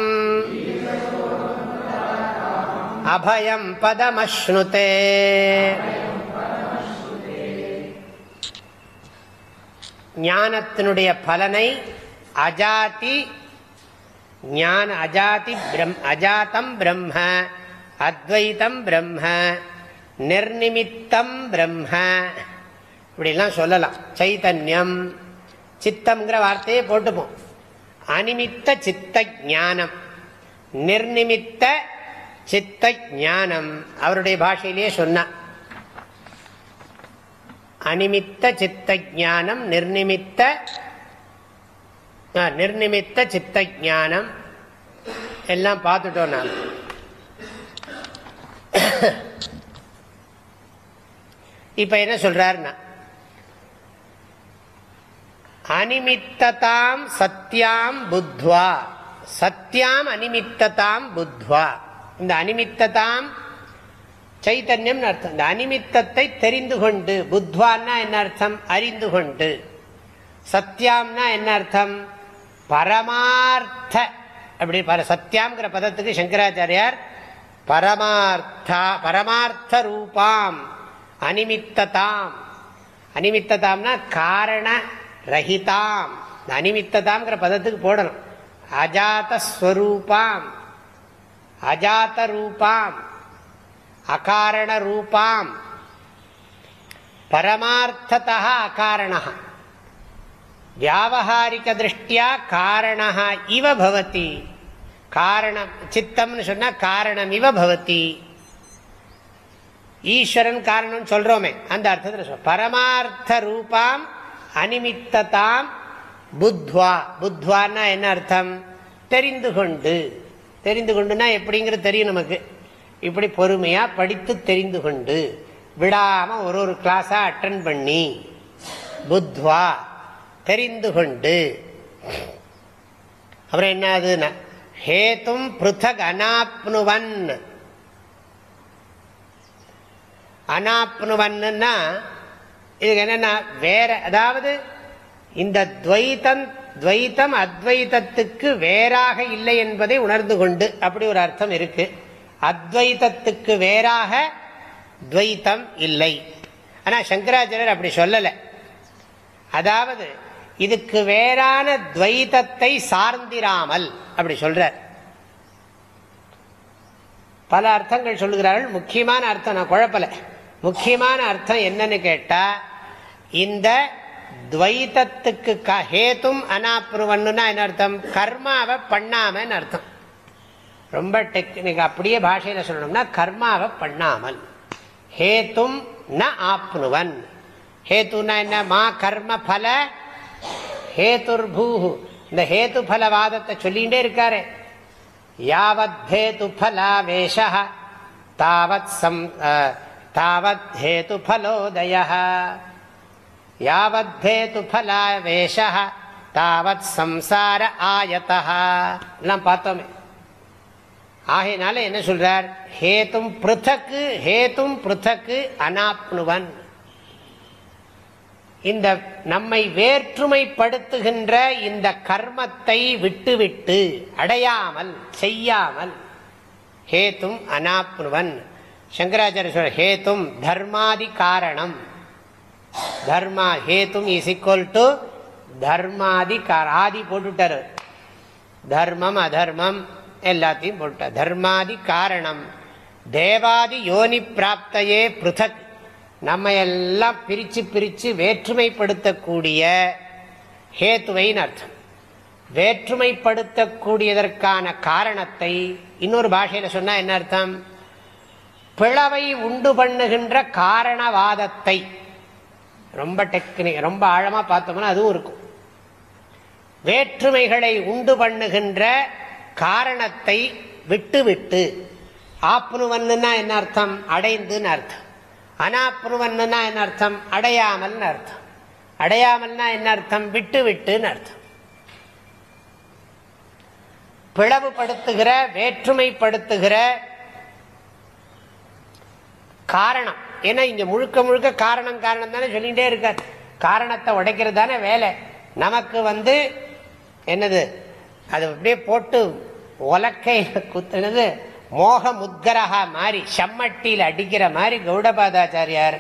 अभयम् पदमश्नुते ஞானத்தினுடைய பலனை அஜாதி ஞான அஜாதி அஜாத்தம் பிரம்ம அத்வைத்தம் பிரம்ம நிர்நிமித்தம் பிரம்ம. இப்படிலாம் சொல்லலாம். சைத்தன்யம் சித்தம்ங்கிற வார்த்தையை போட்டுப்போம். அனிமித்த சித்த ஞானம் நிர்நிமித்த சித்த ஞானம் அவருடைய பாஷையிலேயே சொன்ன. அனிமித்த சித்த ஞானம் நிர்நிமித்த நிர்நிமித்த சித்த ஞானம் எல்லாம் பார்த்துட்டோம் நான் இப்ப என்ன சொல்றாருன்னா அனிமித்ததாம் சத்தியாம் புத்வா. சத்தியாம் அனிமித்ததாம் புத்வா. இந்த அனிமித்ததாம் சைத்தன்யம் அர்த்தம். இந்த அனிமித்தத்தை தெரிந்து கொண்டு புத்வான்னா என்ன அர்த்தம்? அறிந்து கொண்டு. சத்தியாம்னா என்ன அர்த்தம்? பரமார்த்த அப்படி சத்தியாங்கிற பதத்துக்கு சங்கராச்சாரியார் பரமார்த்தா பரமார்த்த ரூபாம் அனிமித்ததாம். அனிமித்ததாம்னா காரண ரஹிதாம் அனிமித்ததாம்ங்கிற பதத்துக்கு போடணும். அஜாத்தஸ்வரூபாம் அஜாத்த ரூபாம். அகாரண ரூபாம். பரமார்த்ததா அகாரணா வியாவகாரிக திருஷ்டியா காரண இவ பவதி காரணம் சித்தம்னு சொன்னா காரணம் இவ பவதி ஈஸ்வரன் காரணம் சொல்றோமே அந்த அர்த்தத்தில் பரமார்த்த ரூபாம் அனிமித்ததாம் புத்வா புத்வான்னா என்ன அர்த்தம் தெரிந்து கொண்டு தெரிந்து கொண்டுனா எப்படிங்கிறது தெரியும் நமக்கு இப்படி பொறுமையா படித்து தெரிந்து கொண்டு விடாம ஒரு ஒரு கிளாஸா அட்டன் பண்ணி புத்வா தெரிந்து கொண்டு. அப்புறம் ஆகுதுன்னா ஹேத்தும் பிருத்தக் அனாப்னுவன். அனாப்னுவன்னா இதுக்கு என்னன்னா வேற அதாவது இந்த துவைத்தம் துவைத்தம் அத்வைத்தத்துக்கு வேறாக இல்லை என்பதை உணர்ந்து கொண்டு அப்படி ஒரு அர்த்தம் இருக்கு. அத்வைத்தத்துக்கு வேறாக துவைத்தம் இல்லை. ஆனா சங்கராச்சாரியர் அப்படி சொல்லலை. அதாவது இதுக்கு வேறான துவைத்தத்தை சார்ந்திராமல் அப்படி சொல்றார். பல அர்த்தங்கள் சொல்லுகிறார்கள். முக்கியமான அர்த்தம் நான் குழப்பல. முக்கியமான அர்த்தம் என்னன்னு கேட்டா இந்த துவைத்தத்துக்கு ஹேத்தும் அனாப்ருவன்னுனா என்ன அர்த்தம்? கர்மாவை பண்ணாமன்னு அர்த்தம். ரொம்ப டெக்னிக் அப்படியே பாஷையில் சொல்லணும்னா கர்மாவை பண்ணாமல். ஹேத்தும் ந ஆப்னுவன். ஹேத்துனா என்ன? மா கர்ம பல ஹேதுர்பூஹு. இந்த ஹேத்து பலவாதத்தை சொல்லிகிட்டே இருக்காரு. யாவத் ஹேத்து பலாவேஷ தாவத் சம் தாவத் ஹேத்து பலோதய யாவத் ஹேத்து பலாவேஷ தாவத் சம்சார ஆயத்தா எல்லாம் பார்த்தோமே. ஆகையினால என்ன சொல்றார்? ஹேத்தும் பிருத்தக்கு ஹேத்தும் பிருத்தக்கு அனாப்னுவன். இந்த நம்மை வேற்றுமைப்படுத்துகின்ற இந்த கர்மத்தை விட்டுவிட்டு அடையாமல் செய்யாமல் ஹேத்தும் அனாப்னுவன். சங்கராச்சாரிய ஹேத்தும் தர்மாதி காரணம். தர்மா ஹேத்தும் இஸ் ஈக்குவல் டு தர்மாதி ஆதி போட்டுட்டார். தர்மம் அதர்மம் எல்லாத்தையும் போட்டுட்டார். தர்மாதி காரணம். தேவாதி யோனி பிராப்தையே பிருதக் நம்ம எல்லாம் பிரித்து பிரித்து வேற்றுமைப்படுத்தக்கூடிய ஹேத்துவைன்னு அர்த்தம். வேற்றுமைப்படுத்தக்கூடியதற்கான காரணத்தை இன்னொரு பாஷையில் சொன்னால் என்ன அர்த்தம்? பிளவை உண்டு பண்ணுகின்ற காரணவாதத்தை. ரொம்ப டெக்னிக் ரொம்ப ஆழமாக பார்த்தோம்னா அதுவும் இருக்கும். வேற்றுமைகளை உண்டு பண்ணுகின்ற காரணத்தை விட்டு விட்டு ஆப்னுவன்னா என்ன அர்த்தம்? அடைந்துன்னு அர்த்தம். அனாப்னுவன்னா என்ன அர்த்தம்? அடையாமல்னு அர்த்தம். அடையாமல்னா என்ன அர்த்தம்? விட்டு விட்டுன்னு அர்த்தம். பிளவுபடுத்துகிற வேற்றுமைப்படுத்துகிற காரணம். ஏன்னா இங்க முழுக்க முழுக்க காரணம் காரணம் தானே சொல்லிகிட்டே இருக்கார். காரணத்தை உடைக்கிறது தானே வேலை. நமக்கு வந்து என்னது அது அப்படியே போட்டு உலக்கையில் குத்துனது மோக முத்கரகா மாதிரி செம்மட்டியில் அடிக்கிற மாதிரி கௌடபாதாச்சாரியார்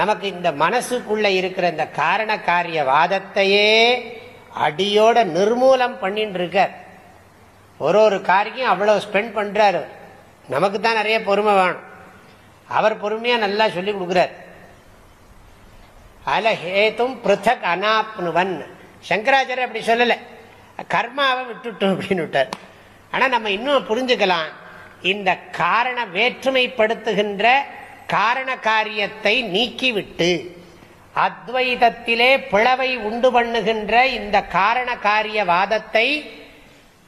நமக்கு இந்த மனசுக்குள்ள இருக்கிற இந்த காரண காரிய வாதத்தையே அடியோட நிர்மூலம் பண்ணிட்டு இருக்கார் ஒரு ஒரு காரியம் அவ்வளோ ஸ்பெண்ட் பண்ணுறாரு நமக்கு தான் நிறைய பொறுமை வேணும். அவர் பொறுமையாக நல்லா சொல்லி கொடுக்குறார். அதில் ஹேத்தும் பிருத்தக் அனாப்னுவன். சங்கராச்சாரியர் அப்படி சொல்லலை. கர்மாவை விட்டுட்டோம் அப்படின்னு விட்டார் ஆனால் நம்ம இன்னும் புரிஞ்சுக்கலாம். இந்த காரண வேற்றுமைப்படுத்துகின்ற காரண காரியத்தை நீக்கிவிட்டு அத்வைதத்திலே பிளவை உண்டு பண்ணுகின்ற இந்த காரண காரிய வாதத்தை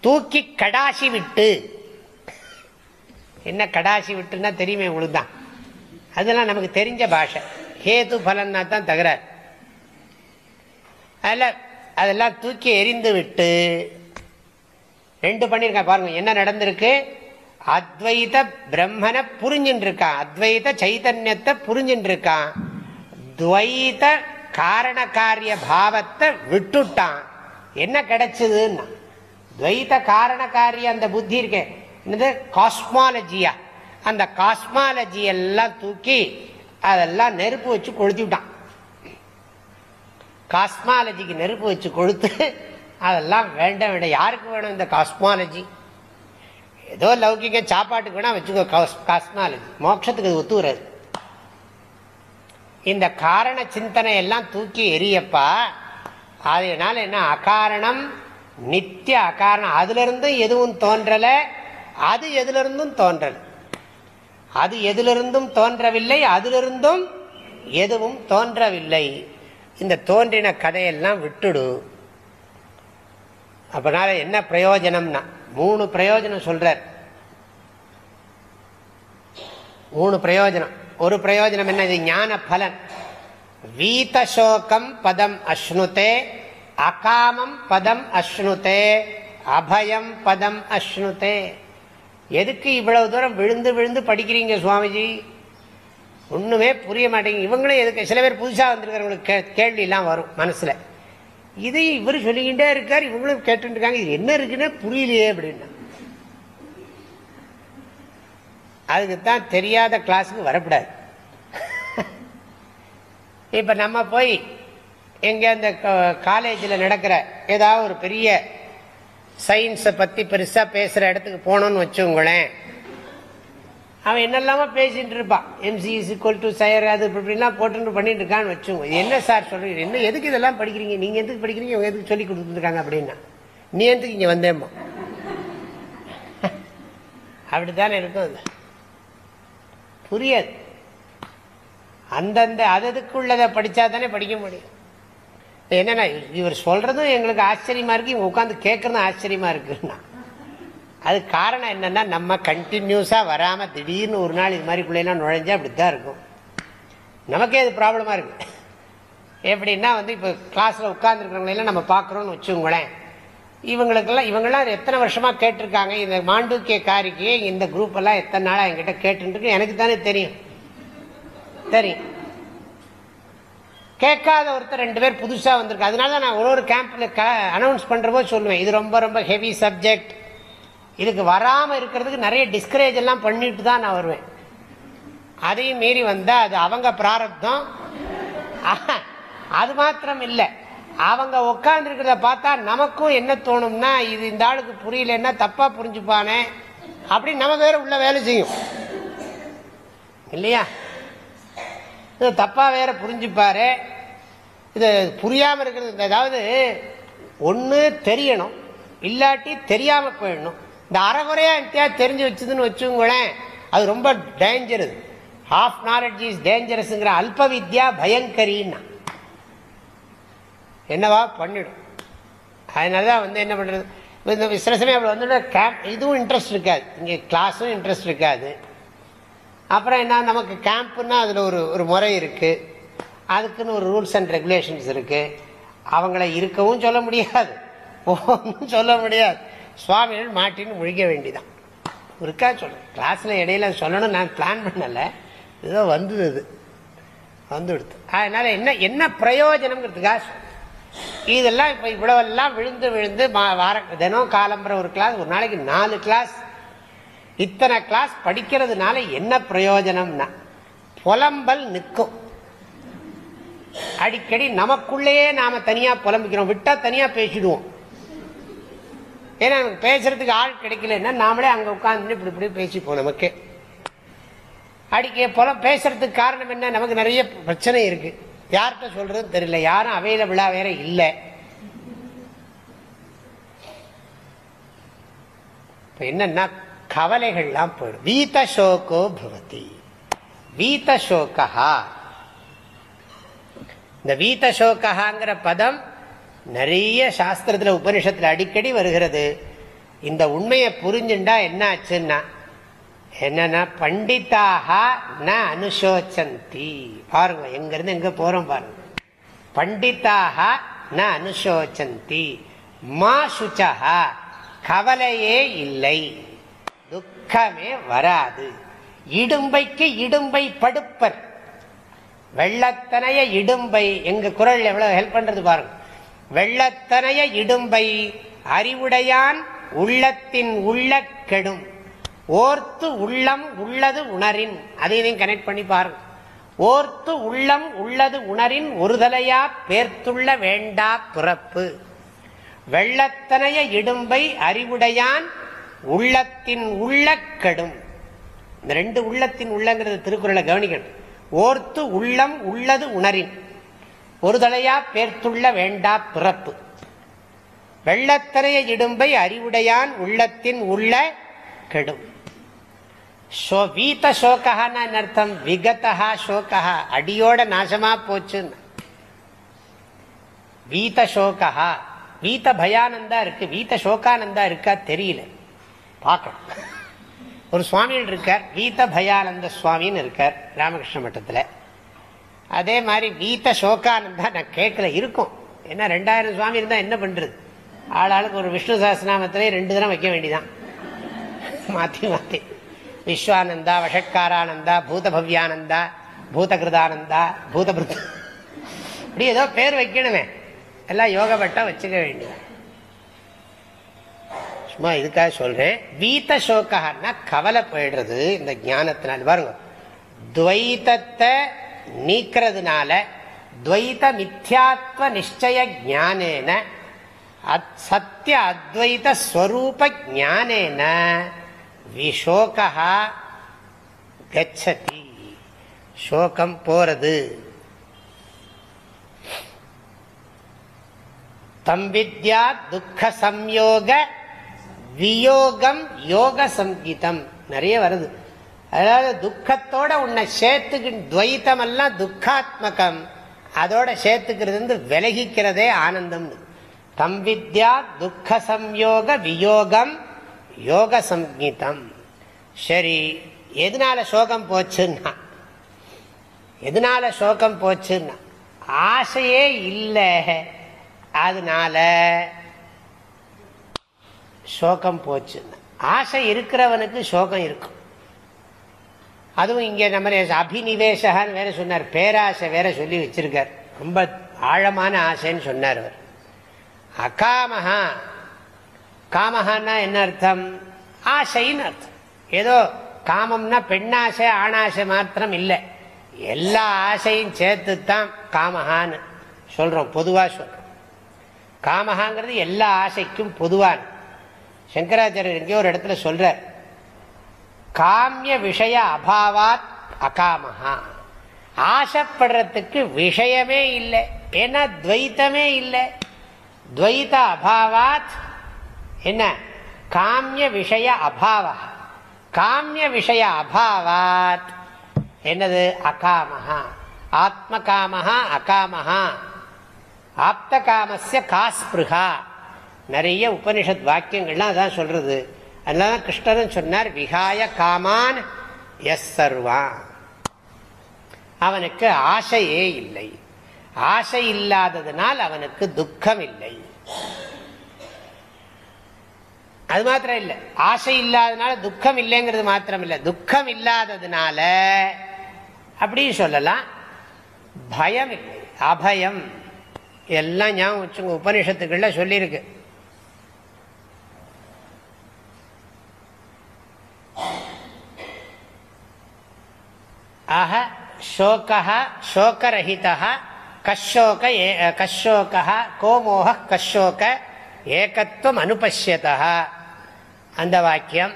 தூக்கி கடாசி விட்டு. என்ன கடாசி விட்டுன்னா தெரியுமே உங்களுக்கு தான் அதெல்லாம் நமக்கு தெரிஞ்ச பாஷை. ஹேது பலன்னா தான் தகராறு. அதில் அதெல்லாம் தூக்கி எரிந்து விட்டு. ரெண்டு பண்ணியிருக்கேன் பாருங்க என்ன நடந்திருக்கு? அத்வைத பிரம்மனை புரிஞ்சுட்டு இருக்கான் அத்வைத சைதன்யத்தை புரிஞ்சுட்டு இருக்கான் துவைத காரண காரிய பாவத்தை விட்டுட்டான். என்ன கிடைச்சதுன்னா துவைத காரண காரிய அந்த புத்தி இருக்கே. என்னது? காஸ்மாலஜியா அந்த காஸ்மாலஜி எல்லாம் தூக்கி அதெல்லாம் நெருப்பு வச்சு கொளுத்தி விட்டான். காஸ்மாலஜிக்கு நெருப்பு வச்சு கொளுத்து அதெல்லாம் வேண்டாம் வேண்டாம் யாருக்கு வேணும் இந்த காஸ்மாலஜி ஏதோ லௌகிக சாப்பாட்டுக்கு வேணா வச்சுக்கோ காஸ்மாலஜி மோட்சத்துக்கு அது ஒத்துக்கிறது இந்த காரண சிந்தனை எல்லாம் தூக்கி எரியப்பா அதனால என்ன? அகாரணம் நித்திய அகாரணம். அதுல இருந்தும் எதுவும் தோன்றல. அது எதுல இருந்தும் தோன்றல. அது எதிலிருந்தும் தோன்றவில்லை அதிலிருந்தும் எதுவும் தோன்றவில்லை. இந்த தோன்றின கதையெல்லாம் விட்டுடு. அப்பனால என்ன பிரயோஜனம்னா மூணு பிரயோஜனம் சொல்றார். மூணு பிரயோஜனம். ஒரு பிரயோஜனம் என்ன? இது ஞான பலன். வீதசோகம் பதம் அஸ்னுதே அகாமம் பதம் அஸ்னுதே அபயம் பதம் அஸ்னுதே எதுக்கு இவ்வளவு தூரம் விழுந்து விழுந்து படிக்கிறீங்க சுவாமிஜி? ஒண்ணுமே புரிய மாட்டேங்குது. இவங்களும் எதுக்கு? சில பேர் புதுசாக வந்திருக்கிறவங்களுக்கு கேள்வி எல்லாம் வரும் மனசுல. இதை இவர் சொல்லிக்கிட்டே இருக்கார் இவங்களும் கேட்டு இருக்காங்க. இது என்ன இருக்குன்னு புரியலையே அப்படின்னா. அதுக்கு தான் தெரியாத கிளாஸுக்கு வரக்கூடாது. இப்போ நம்ம போய் எங்கே அந்த காலேஜில் நடக்கிற ஏதாவது ஒரு பெரிய சயின்ஸை பற்றி பெருசாக பேசுகிற இடத்துக்கு போனோம்னு வச்சுங்களேன் அவன் என்னெல்லாமா பேசிட்டு இருப்பான். MC is equal to square அது இப்படிலாம் போட்டு பண்ணிட்டு இருக்கான்னு வச்சுங்க என்ன சார் சொல்றீங்க? என்ன எதுக்கு இதெல்லாம் படிக்கிறீங்க? நீங்க எதுக்கு படிக்கிறீங்க? இவங்க எதுக்கு சொல்லி கொடுத்துருக்காங்க அப்படின்னா. நீ எதுக்கு இங்க வந்தேம்மா? அப்படித்தானே இருக்கும் அது. புரியாது. அந்தந்த அததுக்குள்ளதை படிச்சா தானே படிக்க முடியும். என்னன்னா இவர் சொல்றதும் எங்களுக்கு ஆச்சரியமா இருக்கு. இவங்க உட்காந்து கேட்கறதும் ஆச்சரியமா இருக்குன்னா. அது காரணம் என்னன்னா நம்ம கண்டினியூஸாக வராமல் திடீர்னு ஒரு நாள் இது மாதிரி பிள்ளைலாம் நுழைஞ்சா அப்படித்தான் இருக்கும். நமக்கே அது ப்ராப்ளமாக இருக்கு. எப்படின்னா வந்து இப்போ கிளாஸில் உட்காந்துருக்கிறவங்களெல்லாம் நம்ம பார்க்குறோன்னு வச்சுங்களேன் இவங்களுக்கெல்லாம் இவங்கெல்லாம் எத்தனை வருஷமாக கேட்டிருக்காங்க? இந்த மாண்டூக்கிய காரிக்கையே இந்த குரூப்பெல்லாம் எத்தனை நாளாக என்கிட்ட கேட்டுருக்கு எனக்கு தானே தெரியும். தெரியும். கேட்காத ஒருத்தர் ரெண்டு பேர் புதுசாக வந்திருக்கு. அதனால தான் நான் ஒரு ஒரு க அனௌன்ஸ் பண்றப்போ சொல்லுவேன். இது ரொம்ப ரொம்ப ஹெவி சப்ஜெக்ட் இதுக்கு வராமல் இருக்கிறதுக்கு நிறைய டிஸ்கரேஜ் எல்லாம் பண்ணிட்டு தான் நான் வருவேன். அதையும் மீறி வந்தால் அது அவங்க பிராரப்தம். அது மாத்திரம் இல்லை. அவங்க உட்காந்துருக்கிறத பார்த்தா நமக்கும் என்ன தோணும்னா இது இந்த ஆளுக்கு புரியலன்னா தப்பாக புரிஞ்சுப்பானே அப்படின்னு நம்ம வேற உள்ள வேலை செய்யும். இல்லையா? இது தப்பாக வேற புரிஞ்சுப்பாரு. இது புரியாமல் இருக்கிறது அதாவது ஒன்று தெரியணும் இல்லாட்டி தெரியாமல் போயிடணும். இந்த அறகுறையா என்கிட்ட தெரிஞ்சு வச்சதுன்னு வச்சுங்களேன் அது ரொம்ப டேஞ்சரஸ் ஹாஃப் நாலேஜ் இஸ் டேஞ்சரஸ்ங்கிற அல்ப வித்யா பயங்கரின்னா. என்னவா பண்ணிடும். அதனால தான் வந்து என்ன பண்ணுறது இந்த சில சமயம் அப்படி வந்து கேம்ப் இதுவும் இன்ட்ரெஸ்ட் இருக்காது. இங்கே கிளாஸும் இன்ட்ரெஸ்ட் இருக்காது. அப்புறம் என்ன நமக்கு கேம்ப்புன்னா அதில் ஒரு ஒரு முறை இருக்குது அதுக்குன்னு ஒரு ரூல்ஸ் அண்ட் ரெகுலேஷன்ஸ் இருக்குது அவங்கள இருக்கவும் சொல்ல முடியாது. போகணும் சொல்ல முடியாது. சுவாமிகள் மாட்டின்னு முழிக்க வேண்டிதான். இருக்கா சொல்கிறேன் கிளாஸில் இடையில சொல்லணும் நான் பிளான் பண்ணலை. ஏதோ வந்தது அது. வந்து விடுத்து அதனால என்ன என்ன பிரயோஜனம்ங்கிறதுக்காக இதெல்லாம் இப்போ இவ்வளவெல்லாம் விழுந்து விழுந்து மா- வார தினம் காலம்புற ஒரு கிளாஸ் ஒரு நாளைக்கு நாலு கிளாஸ் இத்தனை கிளாஸ் படிக்கிறதுனால என்ன பிரயோஜனம்னா புலம்பல் நிற்கும். அடிக்கடி நமக்குள்ளேயே நாம தனியா புலம்பிக்கிறோம். விட்டா தனியா பேசிடுவோம். ஏன்னா நமக்கு பேசுறதுக்கு ஆள் கிடைக்கலன்னா நாமளே அங்கே உட்காந்து இப்படி இப்படி பேசிப்போம் நமக்கு. அடிக்க போல பேசுறதுக்கு காரணம் என்ன? நமக்கு நிறைய பிரச்சனை இருக்கு. யார்கிட்ட சொல்றதுன்னு தெரியல. யாரும் அவைலபிளா வேற இல்லை. இப்ப என்னன்னா கவலைகள்லாம் போயிடும். வீத்த சோகோ பவதி. வீத்த சோகா இந்த வீத்த சோகாங்கிற பதம் நிறைய சாஸ்திரத்தில் உபனிஷத்தில் அடிக்கடி வருகிறது. இந்த உண்மையை புரிஞ்சுண்டா என்ன ஆச்சுன்னா என்னன்னா பண்டிதாக ந அனுசோச்சந்தி. பாருங்க எங்கிருந்து எங்க போறோம் பாருங்க. பண்டிதாக ந அனுசோச்சந்தி. மா சுச்சா கவலையே இல்லை. துக்கமே வராது. இடும்பைக்கு இடும்பை படுப்பர். வெள்ளத்தனைய இடும்பை எங்க குரல் எவ்வளவு ஹெல்ப் பண்றது பாருங்க. வெள்ளத்தனைய இடும்பை அறிவுடையான் உள்ளத்தின் உள்ள கெடும். ஓர்த்து உள்ளம் உள்ளது உணரின். அதையும் கனெக்ட் பண்ணி பாருங்க. ஓர்த்து உள்ளம் உள்ளது உணரின் ஒருதலையா பேர்த்துள்ள வேண்டா பிறப்பு. வெள்ளத்தனைய இடும்பை அறிவுடையான் உள்ளத்தின் உள்ள கெடும். இந்த ரெண்டு உள்ளத்தின் உள்ளங்கிறது திருக்குறளை கவனிக்கணும். ஓர்த்து உள்ளம் உள்ளது உணரின். ஒரு தலையா பேர்த்துள்ள வேண்டா பிறப்பு. வெள்ளத்தனைய இடும்பை அறிவுடையான் உள்ளத்தின் உள்ள கெடும். சோ வீத்த சோகஹான்னா அர்த்தம்? விகதா சோகஹா. அடியோட நாசமா போச்சுன்னு. வீத சோகஹா. வீத பயானந்தா இருக்கு. வீத சோகானந்தா இருக்கா தெரியல. பார்க்கணும். ஒரு சுவாமிகள் இருக்கார். வீத பயானந்த சுவாமின்னு இருக்கார். ராமகிருஷ்ண மட்டத்தில். அதே மாதிரி வீத சோகானந்தா நான் கேட்கல இருக்கும். ஏன்னா ரெண்டாயிரம் சுவாமி இருந்தால் என்ன பண்ணுறது ஆளாளுக்கு ஒரு விஷ்ணு சாஸ்திரநாமத்திலே ரெண்டு தினம் வைக்க வேண்டிதான். மாற்றி மாற்றி விஸ்வானந்தா வஷட்காரானந்தா பூதபவ்யானந்தா பூதகிருதானந்தா பூதபிருத்த இப்படி ஏதோ பேர் வைக்கணுமே. எல்லாம் யோக பட்டம் வச்சுக்க வேண்டியது. சும்மா இதுக்காக சொல்றேன். வீத்த சோகன்னா கவலை போயிடுறது இந்த ஞானத்தினால். பாருங்க. துவைத்தத்தை நீக்கிறதுனால துவைத மித்யாத்வ நிச்சய ஜானேன சத்திய அத்வைத ஸ்வரூப ஜானேன விஷோகா கச்சதி. சோகம் போறது. தம் வித்யா துக்க சம்யோக வியோகம் யோக சங்கீதம் நிறைய வருது. அதாவது துக்கத்தோட உன்னை சேர்த்துக்கு துவைத்தம் எல்லாம் துக்காத்மகம். அதோட சேர்த்துக்கிறது வந்து விலகிக்கிறதே ஆனந்தம். தம் வித்யா துக்க சம்யோக வியோகம் யோக சங்கீதம் சரி எதனால சோகம் போச்சுன்னா? எதனால சோகம் போச்சுன்னா? ஆசையே இல்லை. அதனால சோகம் போச்சுன்னா. ஆசை இருக்கிறவனுக்கு சோகம் இருக்கும். அதுவும் இங்கே நம்ம அபினிவேஷகான்னு வேற சொன்னார் பேராசை வேற சொல்லி வச்சிருக்கார். ரொம்ப ஆழமான ஆசைன்னு சொன்னார் அவர். அகாமஹா. காமஹான்னா என்ன அர்த்தம்? ஆசைன்னு அர்த்தம். ஏதோ காமம்னா பெண்ணாசை ஆணாசை மாத்திரம் இல்லை. எல்லா ஆசையும் சேர்த்து தான் காமஹான்னு சொல்றோம் பொதுவாக சொல்றோம். காமஹாங்கிறது எல்லா ஆசைக்கும் பொதுவான. சங்கராச்சாரியர் எங்கேயோ ஒரு இடத்துல சொல்றார் காமிய விஷய அபாவாத் அகாமஹா. ஆசைப்படுறதுக்கு விஷயமே இல்லை. ஏன்னா துவைத்தமே இல்லை. துவைத அபாவாத் என்ன? காமிய விஷய அபாவ. காமிய விஷய அபாவாத் என்னது? அகாமஹா. ஆத்ம காமஹா அகாமஹா. ஆப்த காமஸ்ய காஸ்பிருகா. நிறைய உபனிஷத் வாக்கியங்கள்லாம் அதான் சொல்றது. அதனால கிருஷ்ணரும் சொன்னார் விகாய காமான் எஸ் சர்வான். அவனுக்கு ஆசையே இல்லை. ஆசை இல்லாததுனால் அவனுக்கு துக்கம் இல்லை. அது மாத்திரம் இல்லை. ஆசை இல்லாததுனால துக்கம் இல்லைங்கிறது மாத்திரம் இல்லை துக்கம் இல்லாததுனால அப்படின்னு சொல்லலாம். பயம் இல்லை. அபயம். எல்லாம் ஞாபகம் வச்சுங்க. உபனிஷத்துக்கள்ல சொல்லியிருக்கு. ஆக ஷோகா ஷோகரஹிதா கஷோக ஏ கஷோக கோமோக கஷோக ஏகத்துவம் அனுபஷ்யதா அந்த வாக்கியம்.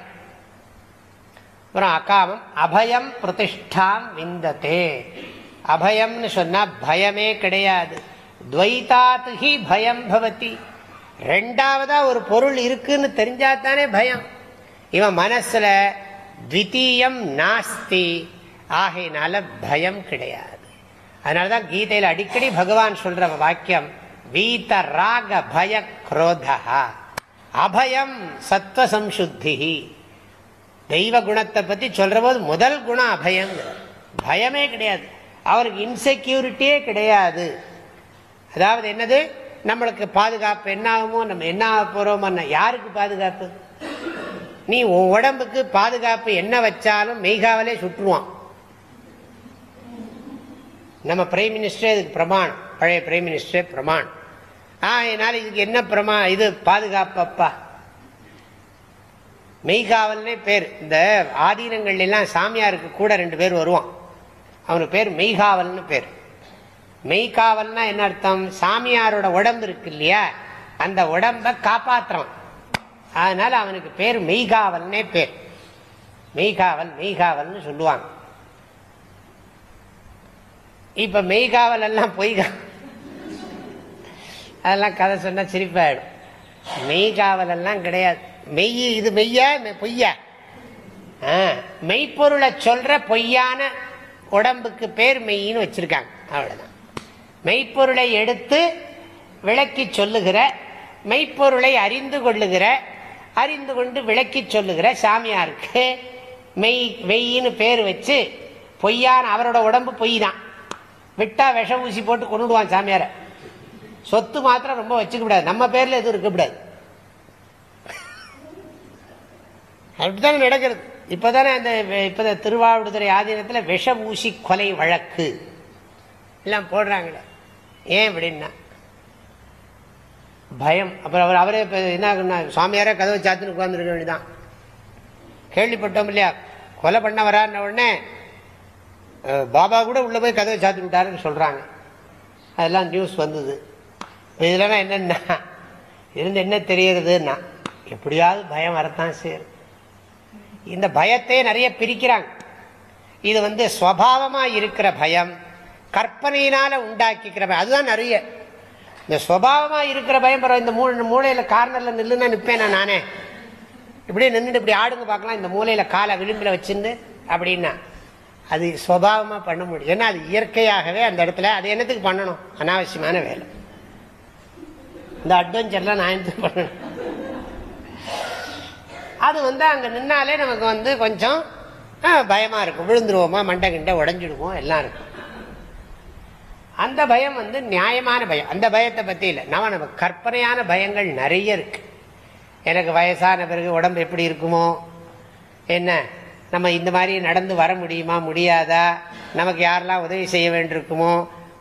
அப்புறம் அகாமம் அபயம் பிரதிஷ்டாம் விந்ததே. அபயம்னு சொன்னால் பயமே கிடையாது. துவைதாத்து ஹி பயம் பவதி. ரெண்டாவதா ஒரு பொருள் இருக்குன்னு தெரிஞ்சாதானே பயம். இவன் மனசுல த்விதீயம் நாஸ்தி. ஆகையினால பயம் கிடையாது. அதனாலதான் கீதையில் அடிக்கடி பகவான் சொல்ற வாக்கியம் வீத ராக பய குரோதா. அபயம் சத்வசம்சுத்தி தெய்வ குணத்தை பத்தி சொல்ற போது முதல் குணம் அபயம் பயமே கிடையாது. அவருக்கு இன்செக்யூரிட்டியே கிடையாது. அதாவது என்னது? நம்மளுக்கு பாதுகாப்பு என்ன ஆகுமோ நம்ம என்ன ஆக போறோமோ யாருக்கு பாதுகாப்பு? நீ உன் உடம்புக்கு பாதுகாப்பு என்ன வச்சாலும் மெய்காவலே சுற்றுவான். நம்ம பிரைம் மினிஸ்டரே இதுக்கு பிரமாணம். பழைய பிரைம் மினிஸ்டரே பிரமாணம். ஆ என்னால் இதுக்கு என்ன பிரமா இது பாதுகாப்பப்பா. மெய்காவல்னே பேர். இந்த ஆதீனங்கள்லாம் சாமியாருக்கு கூட ரெண்டு பேர் வருவான். அவனுக்கு பேர் மெய்காவல்னு பேர். மெய்காவல்னா என்ன அர்த்தம்? சாமியாரோட உடம்பு இருக்கு இல்லையா? அந்த உடம்ப காப்பாற்றுறான் அதனால அவனுக்கு பேர் மெய்காவல்னே பேர். மெய்காவல் மெய்காவல்னு சொல்லுவாங்க. இப்ப மெய்காவல் எல்லாம் பொய்கா அதெல்லாம் கதை சொன்னா சிரிப்பாயிடும். மெய்காவல் எல்லாம் கிடையாது. மெய் இது மெய்யா பொய்யா? மெய்ப்பொருளை சொல்ற பொய்யான உடம்புக்கு பேர் மெய்ன்னு வச்சிருக்காங்க. அவ்வளவுதான். மெய்ப்பொருளை எடுத்து விளக்கி சொல்லுகிற மெய்ப்பொருளை அறிந்து கொள்ளுகிற அறிந்து கொண்டு விளக்கி சொல்லுகிற சாமியாருக்கு மெய் மெய்ன்னு பேர் வச்சு பொய்யான அவரோட உடம்பு பொய் தான் விட்டா விஷ ஊசி போட்டு கொண்டுடுவான் சாமியார. சொத்து மாத்திரம் ரொம்ப வச்சுக்க கூடாது. நம்ம பேர்ல எதுவும் இருக்கக்கூடாது அப்படித்தானே நடக்கிறது. இப்பதானே அந்த இப்ப திருவாவூடுதுறை ஆதீனத்தில் விஷ ஊசி கொலை வழக்கு. எல்லாம் போடுறாங்களே. ஏன் அப்படின்னா? பயம். அப்புறம் அவர் அவரே இப்போ என்ன சுவாமியாரே கதவை சாத்துன்னு உட்காந்துருக்க வேண்டியதான் கேள்விப்பட்டோம் இல்லையா? கொலை பண்ண வராருன உடனே பாபா கூட உள்ள போய் கதவை சாத்தி விட்டாருன்னு சொல்றாங்க. அதெல்லாம் நியூஸ் வந்தது. இதெல்லாம் என்னன்னா இருந்து என்ன தெரியறதுன்னா எப்படியாவது பயம் வரத்தான் சரி இந்த பயத்தை நிறைய பிரிக்கிறாங்க. இது வந்து ஸ்வபாவமாக இருக்கிற பயம் கற்பனையினால உண்டாக்கிக்கிற பயம். அதுதான் நிறைய. இந்த ஸ்வபாவமாக இருக்கிற பயம் இந்த மூணு மூளையில கார்னர்ல நில்லுன்னா நிற்பேன் நானே இப்படியே நின்றுட்டு இப்படி ஆடுங்க பார்க்கலாம். இந்த மூலையில காலை விளிம்பில் வச்சிருந்து அப்படின்னா. அது சுவாவமாக பண்ண முடியும். ஏன்னா அது இயற்கையாகவே அந்த இடத்துல அது என்னத்துக்கு பண்ணணும்? அனாவசியமான வேலை. இந்த அட்வென்ச்சர்லாம் நான் என்னத்துக்கு பண்ணணும்? அது வந்து அங்கே நின்னாலே நமக்கு வந்து கொஞ்சம் பயமாக இருக்கும். விழுந்துருவோமா? மண்டை கிண்டை உடஞ்சிடுவோம். எல்லாம் இருக்கும். அந்த பயம் வந்து நியாயமான பயம். அந்த பயத்தை பற்றி இல்லை. நம்ம நம்ம கற்பனையான பயங்கள் நிறைய இருக்கு. எனக்கு வயசான பிறகு உடம்பு எப்படி இருக்குமோ? என்ன? நம்ம இந்த மாதிரி நடந்து வர முடியுமா முடியாதா? நமக்கு யாரெல்லாம் உதவி செய்ய வேண்டியிருக்குமோ?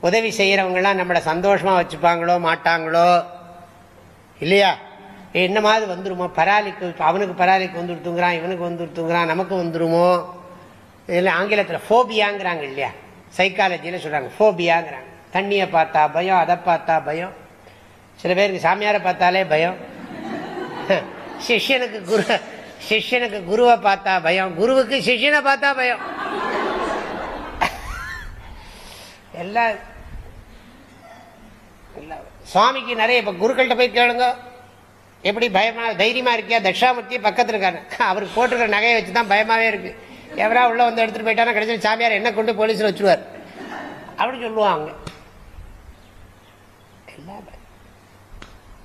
உதவி செய்கிறவங்கெல்லாம் நம்மளை சந்தோஷமாக வச்சுப்பாங்களோ மாட்டாங்களோ? இல்லையா? என்ன மாதிரி வந்துருமோ? பராலிக்கு அவனுக்கு பராலிக்கு வந்துடுத்துங்கிறான் இவனுக்கு வந்துடுத்துங்கிறான் நமக்கு வந்துருமோ? இதில் ஆங்கிலத்தில் ஃபோபியாங்கிறாங்க இல்லையா? சைக்காலஜியில் சொல்கிறாங்க ஃபோபியாங்கிறாங்க தண்ணியை பார்த்தா பயம் அதை பார்த்தா பயம். சில பேருக்கு சாமியாரை பார்த்தாலே பயம். சிஷ்யனுக்கு குரு சிஷ்யனுக்கு குருவை பார்த்தா பயம். குருவுக்கு சிஷ்யனை பார்த்தா பயம். எல்லாம் சுவாமிக்கு நிறைய இப்போ குருக்கள்கிட்ட போய் கேளுங்க. எப்படி பயமா தைரியமா இருக்கியா? தட்சாமூர்த்தி பக்கத்தில் இருக்காரு. அவருக்கு போட்டுருக்கிற நகையை வச்சு தான் பயமாவே இருக்கு. எவரா உள்ள வந்து எடுத்துட்டு போயிட்டானா கிடைச்சது சாமியார் என்ன கொண்டு போலீஸில் வச்சுருவார். அப்படின்னு சொல்லுவாங்க.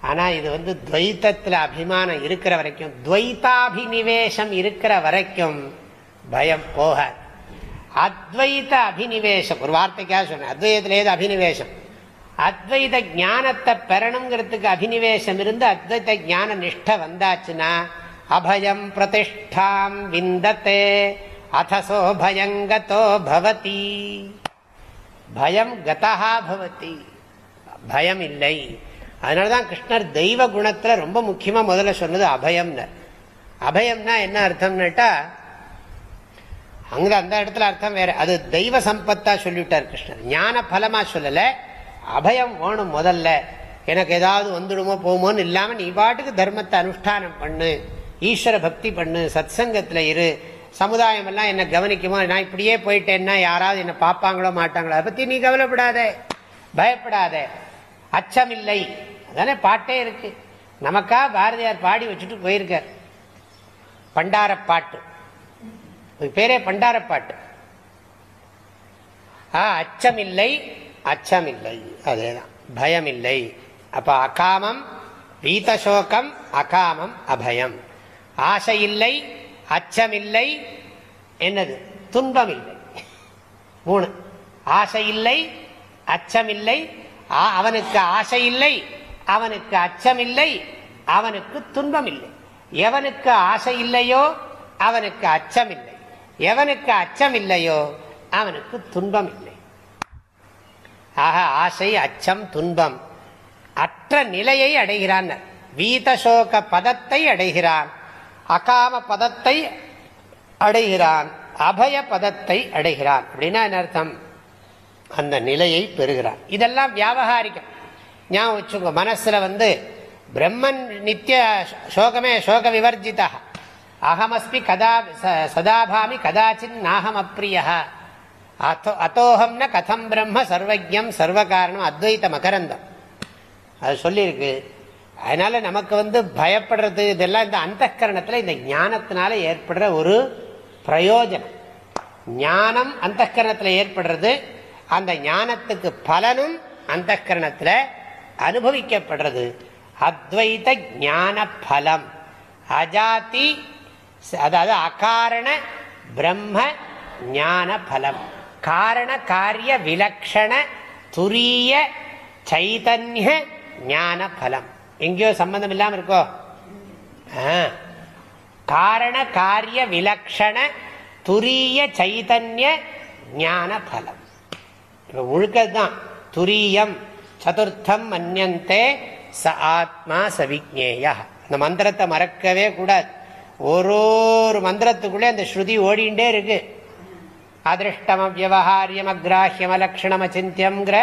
ஆனா இது வந்து துவைத்தத்தில் அபிமானம் இருக்கிற வரைக்கும் துவைத்தாபினிவேசம் இருக்கிற வரைக்கும் பயம் போகாது அத்வைத அபினிவேசம் ஒரு வார்த்தைக்காக சொன்னேன் அத்வைதத்தில் ஏது அபினிவேசம் அத்வைத ஞானத்தை பெறணுங்கிறதுக்கு அபினிவேசம் இருந்து அத்வைத ஞான நிஷ்ட வந்தாச்சுன்னா அபயம் பிரதிஷ்டாம் விந்தத்தே அதசோ பயங்கதோ பவதி. பயம் கதா பவதி. பயம் இல்லை. அதனாலதான் கிருஷ்ணர் தெய்வ குணத்துல ரொம்ப முக்கியமா முதல்ல சொன்னது அபயம்னு. அபயம்னா என்ன அர்த்தம்னுட்டா அங்க அந்த இடத்துல அர்த்தம் வேற. அது தெய்வ சம்பத்தா சொல்லிவிட்டார் கிருஷ்ணர். ஞான பலமா சொல்லல. அபயம் வேணும் முதல்ல. எனக்கு ஏதாவது வந்துடுமோ போமோன்னு இல்லாம நீ பாட்டுக்கு தர்மத்தை அனுஷ்டானம் பண்ணு. ஈஸ்வர பக்தி பண்ணு. சத் சங்கத்தில் இரு. சமுதாயம் எல்லாம் என்ன கவனிக்குமோ? நான் இப்படியே போயிட்டேன்னா யாராவது என்ன பார்ப்பாங்களோ மாட்டாங்களோ? அதை பத்தி நீ கவலைப்படாத. பயப்படாத. அச்சமில்லை. அதானே பாட்டே இருக்கு. நமக்கா பாரதியார் பாடி வச்சுட்டு போயிருக்கார். பண்டார பாட்டு பேரே பண்டார பாட்டு அச்சமில்லை அச்சமில்லை. அதேதான். பயம் இல்லை அப்ப அகாமம் வீத்தசோகம் அகாமம் அபயம். ஆசை இல்லை அச்சமில்லை. என்னது? துன்பம் இல்லை மூணு. ஆசை இல்லை அச்சமில்லை அவனுக்கு ஆசை இல்லை அவனுக்கு அச்சமில்லை அவனுக்கு துன்பம் இல்லை எவனுக்கு ஆசை இல்லையோ அவனுக்கு அச்சம் இல்லை எவனுக்கு அச்சம் இல்லையோ அவனுக்கு துன்பம் இல்லை ஆக ஆசை அச்சம் துன்பம். அற்ற நிலையை அடைகிறான். வீதசோக பதத்தை அடைகிறான். அகாம பதத்தை அடைகிறான். அபய பதத்தை அடைகிறான். அப்படின்னா என்ன அர்த்தம்? அந்த நிலையை பெறுகிறான். இதெல்லாம் வியாபகாரிக்கம். ஞாபகம் வச்சுங்க மனசில் வந்து பிரம்மன் நித்திய சோகமே சோக விவர்ஜிதா அகமஸ்மி கதா சதாபாமி கதாச்சின் நாகம் அப்பிரிய அத்தோகம் ந கதம் பிரம்ம சர்வஜம் சர்வகாரணம் அத்வைத்த மகரந்தம். அது சொல்லியிருக்கு. அதனால நமக்கு வந்து பயப்படுறது இதெல்லாம் இந்த அந்த கரணத்தில் இந்த ஞானத்தினால ஏற்படுற ஒரு பிரயோஜனம். ஞானம் அந்த கரணத்தில் ஏற்படுறது அந்த ஞானத்துக்கு பலனும் அந்த கரணத்தில் அனுபவிக்கப்படுறது அத்வைத ஞான பலம் அஜாதி அதாவது அகாரண பிரம்ம ஞான பலம் காரண காரிய விலக்ஷண துரிய சைதன்ய ஞான பலம் எங்கேயோ சம்பந்தம் இல்லாமல் இருக்கோ காரண காரிய விலக்ஷண துரிய சைதன்ய ஞான பலம் இப்போ முழுக்கதான் துரியம் சதுர்த்தம் மன்யந்தே ச ஆத்மா சவிஜேய அந்த மந்திரத்தை மறக்கவே கூடாது. ஒரு ஒரு மந்திரத்துக்குள்ளே அந்த ஸ்ருதி ஓடிண்டே இருக்கு. அதிருஷ்டம் வியவஹாரியம் அக்ராஹியம் அலக்ஷணம் அச்சிந்தியம்ங்கிற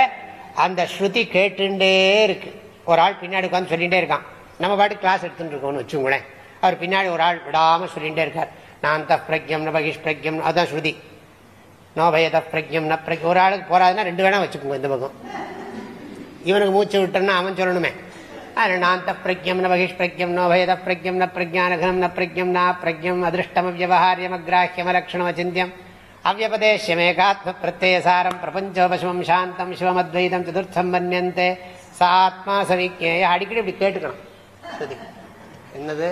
அந்த ஸ்ருதி கேட்டுண்டே இருக்கு. ஒரு ஆள் பின்னாடி உட்காந்து சொல்லிகிட்டே இருக்கான். நம்ம பாட்டு கிளாஸ் எடுத்துட்டு இருக்கோம்னு வச்சுங்களேன் அவர் பின்னாடி ஒரு ஆள் விடாமல் சொல்லிகிட்டே இருக்கார். நான் த பிரக்யம் ந பகிஷ் பிரக்யம் அதான் ஸ்ருதி. நோ பயத பிரக்யம் ந பிரக்யம் ஒரு ஆளுக்கு போகாதுன்னா ரெண்டு வேணா வச்சுக்கோங்க இந்த பக்கம். இவனுக்கு மூச்சு விட்டோம்னா அவன் சொல்லணுமே. நாந்த பிரக்யம் ந பகிஷ் பிரக்யம் நோ பயத பிரக்யம் ந பிரஜானகனம் ந பிரக்யம் நா பிரக்யம் அதிருஷ்டம் வியவஹாரியம் அக்ராஹியம் அலக்ஷணம் அச்சிந்தியம். அவ்வபதேஷ்யமேகாத்ம பிரத்யசாரம் பிரபஞ்சோபசிவம் சாந்தம் சிவமத்வைதம் சதுர்த்தம் மன்யந்தே. சாத்மா சவிஜேய அடிக்கடி இப்படி கேட்டுக்கணும். என்னது?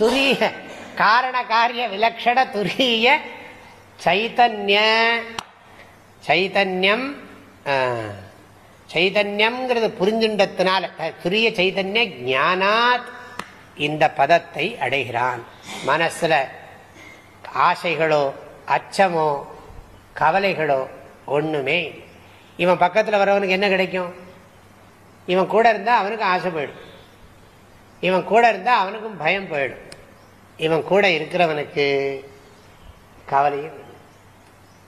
துரிய காரண காரிய விலக்ஷண துரிய சைத்தன்ய சைத்தன்யம் சைதன்யம்ங்கிறது புரிஞ்சுண்டத்தினால துரிய சைதன்ய ஞானாத் இந்த பதத்தை அடைகிறான். மனசுல ஆசைகளோ அச்சமோ கவலைகளோ ஒண்ணுமே இவன் பக்கத்தில் வரவனுக்கு என்ன கிடைக்கும்? இவன் கூட இருந்தால் அவனுக்கு ஆசை போயிடும். இவன் கூட இருந்தால் அவனுக்கும் பயம் போயிடும். இவன் கூட இருக்கிறவனுக்கு கவலையும்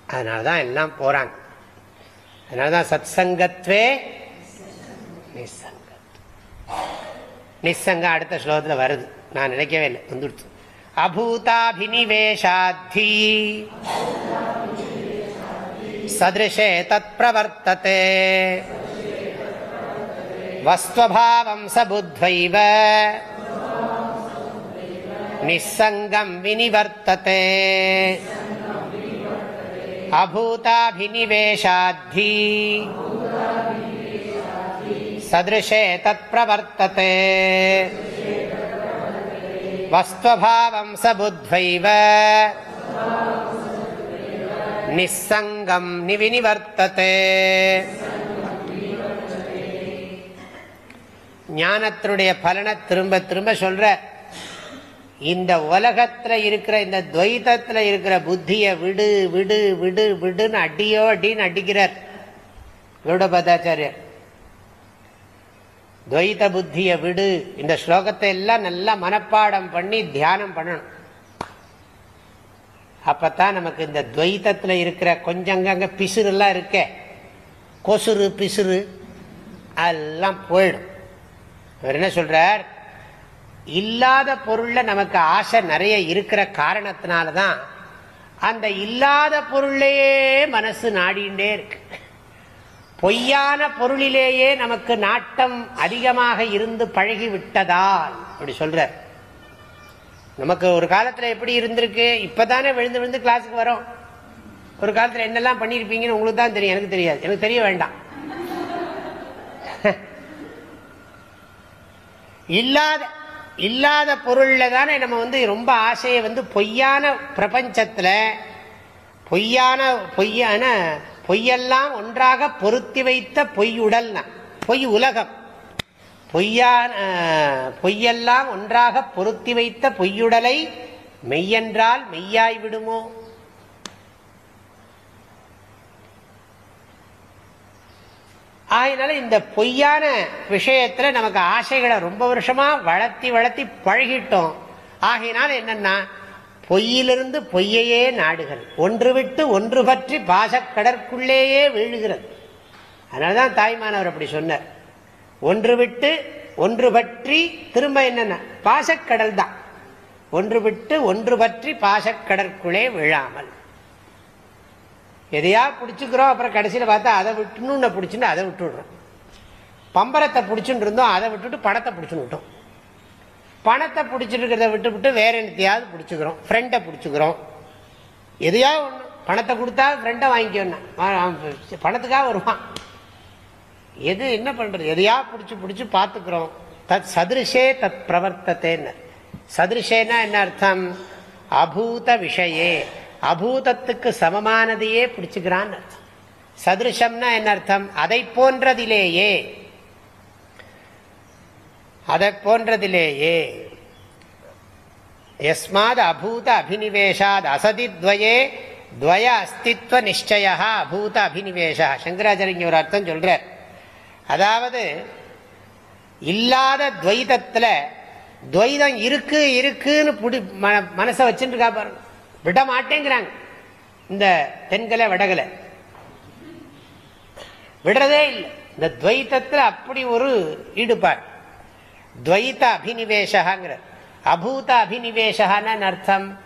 அதனாலதான் எல்லாம் போகிறாங்க போறாங்க அதனாலதான் சத் சங்கத்வே நிசங்கத் நிசங்கம் அடுத்த ஸ்லோகத்தில் வருது. நான் நினைக்கவே இல்லை. வந்துடுச்சு. அபூதாபினிவேஷாத்தி. சதிருஷே தத் பிரவர்த்ததே வஸ்வபாவம் சபுத்வைவ நிசங்கம் வினிவர்த்ததே. अभूताभिनिवेशाद्धि सदृशे तत्प्रवर्तते वस्त्वभावं स बुद्ध्वैव निस्सङ्गं निविनिवर्तते ஞானத்தினுடைய பலனை திரும்ப திரும்ப சொல்ற இந்த உலகத்துல இருக்கிற இந்த துவைதத்துல இருக்கிற புத்திய விடு விடு விடு விடுன்னு அடியோ அடின்னு அடிக்கிறார். கௌடபதாச்சாரியர் துவைத புத்திய விடு. இந்த ஸ்லோகத்தை எல்லாம் நல்லா மனப்பாடம் பண்ணி தியானம் பண்ணணும். அப்பத்தான் நமக்கு இந்த துவைத்தத்துல இருக்கிற கொஞ்சங்க பிசுறுலாம் இருக்க. கொசுறு பிசுறு எல்லாம் போயிடும். அவர் என்ன சொல்றார்? இல்லாத பொருள்ல நமக்கு ஆசை நிறைய இருக்கிற காரணத்தினாலதான் அந்த இல்லாத பொருளையே மனசு நாடிண்டே இருக்கு. பொய்யான பொருளிலேயே நமக்கு நாட்டம் அதிகமாக இருந்து பழகி விட்டதால் அப்படி சொல்ற நமக்கு ஒரு காலத்துல எப்படி இருந்திருக்கு? இப்பதானே விழுந்து விழுந்து கிளாஸுக்கு வரோம். ஒரு காலத்துல என்னெல்லாம் பண்ணிருப்பீங்கன்னு உங்களுக்கு தான் தெரியும். எனக்கு தெரியாது. எனக்கு தெரிய வேண்டாம். இல்லாத இல்லாத பொருளில் தானே நம்ம வந்து ரொம்ப ஆசையை வந்து பொய்யான பிரபஞ்சத்தில் பொய்யான பொய்யான பொய்யெல்லாம் ஒன்றாக பொருத்தி வைத்த பொய்யுடல்னா பொய் உலகம். பொய்யான பொய்யெல்லாம் ஒன்றாக பொருத்தி வைத்த பொய்யுடலை மெய்யென்றால் மெய்யாய் விடுமோ? ஆகினால இந்த பொய்யான விஷயத்துல நமக்கு ஆசைகளை ரொம்ப வருஷமா வளர்த்தி வளர்த்தி பழகிட்டோம். ஆகையினால என்னன்னா பொய்யிலிருந்து பொய்யையே நாடுகள். ஒன்று விட்டு ஒன்று பற்றி பாசக்கடற்குள்ளேயே வீழுகிறது. அதனாலதான் தாய்மானவர் அப்படி சொன்னார். ஒன்று விட்டு ஒன்று பற்றி திரும்ப என்னென்ன பாசக்கடல் தான் ஒன்று விட்டு ஒன்று பற்றி பாசக்கடற்குள்ளே விழாமல். எதையா பிடிச்சிக்கிறோம் அப்புறம் கடைசியில் பார்த்தா அதை விட்டுன்னு பிடிச்சின்னு அதை விட்டுடுறோம். பம்பரத்தை பிடிச்சுட்டு இருந்தோம் அதை விட்டுட்டு பணத்தை பிடிச்சுன்னு விட்டோம். பணத்தை பிடிச்சிட்டு இருக்கிறத விட்டு விட்டு வேற என்னத்தையாவது பிடிச்சிக்கிறோம். ஃப்ரெண்டை பிடிச்சிக்கிறோம். எதையா ஒன்று பணத்தை கொடுத்தா ஃப்ரெண்டை வாங்கிக்கணும் பணத்துக்காக வருவான். எது என்ன பண்றது? எதையா பிடிச்சி பிடிச்சி பார்த்துக்கிறோம். தத் சதிருஷே தத் பிரவர்த்தத்தேன்னு. சதிருஷேனா என்ன அர்த்தம்? அபூத விஷயே. அபூதத்துக்கு சமமானதையே பிடிச்சுக்கிறான் அர்த்தம். சதிருஷம்னா என்ன அர்த்தம்? அதை போன்றதிலேயே. அதை போன்றதிலேயே. எஸ்மாத் அபூத அபினிவேஷாத் அசதித்வயே துவய அஸ்தித்வ நிச்சயா அபூத அபினிவேஷா. சங்கராச்சாரிய ஒரு அர்த்தம் சொல்றார். அதாவது இல்லாத துவைதத்தில் துவைதம் இருக்கு இருக்குன்னு புடி மனசை வச்சுட்டு இருக்கா பாருங்க. விட மாட்டேங்கிறாங்க இந்த தென்கலை வடகலை. விடுறதே இல்லை. இந்த துவைத்தத்தில் அப்படி ஒரு ஈடுபாடு. துவைத்த அபினிவேஷங்கிற அபூத அபினிவேஷான்னு அர்த்தம்?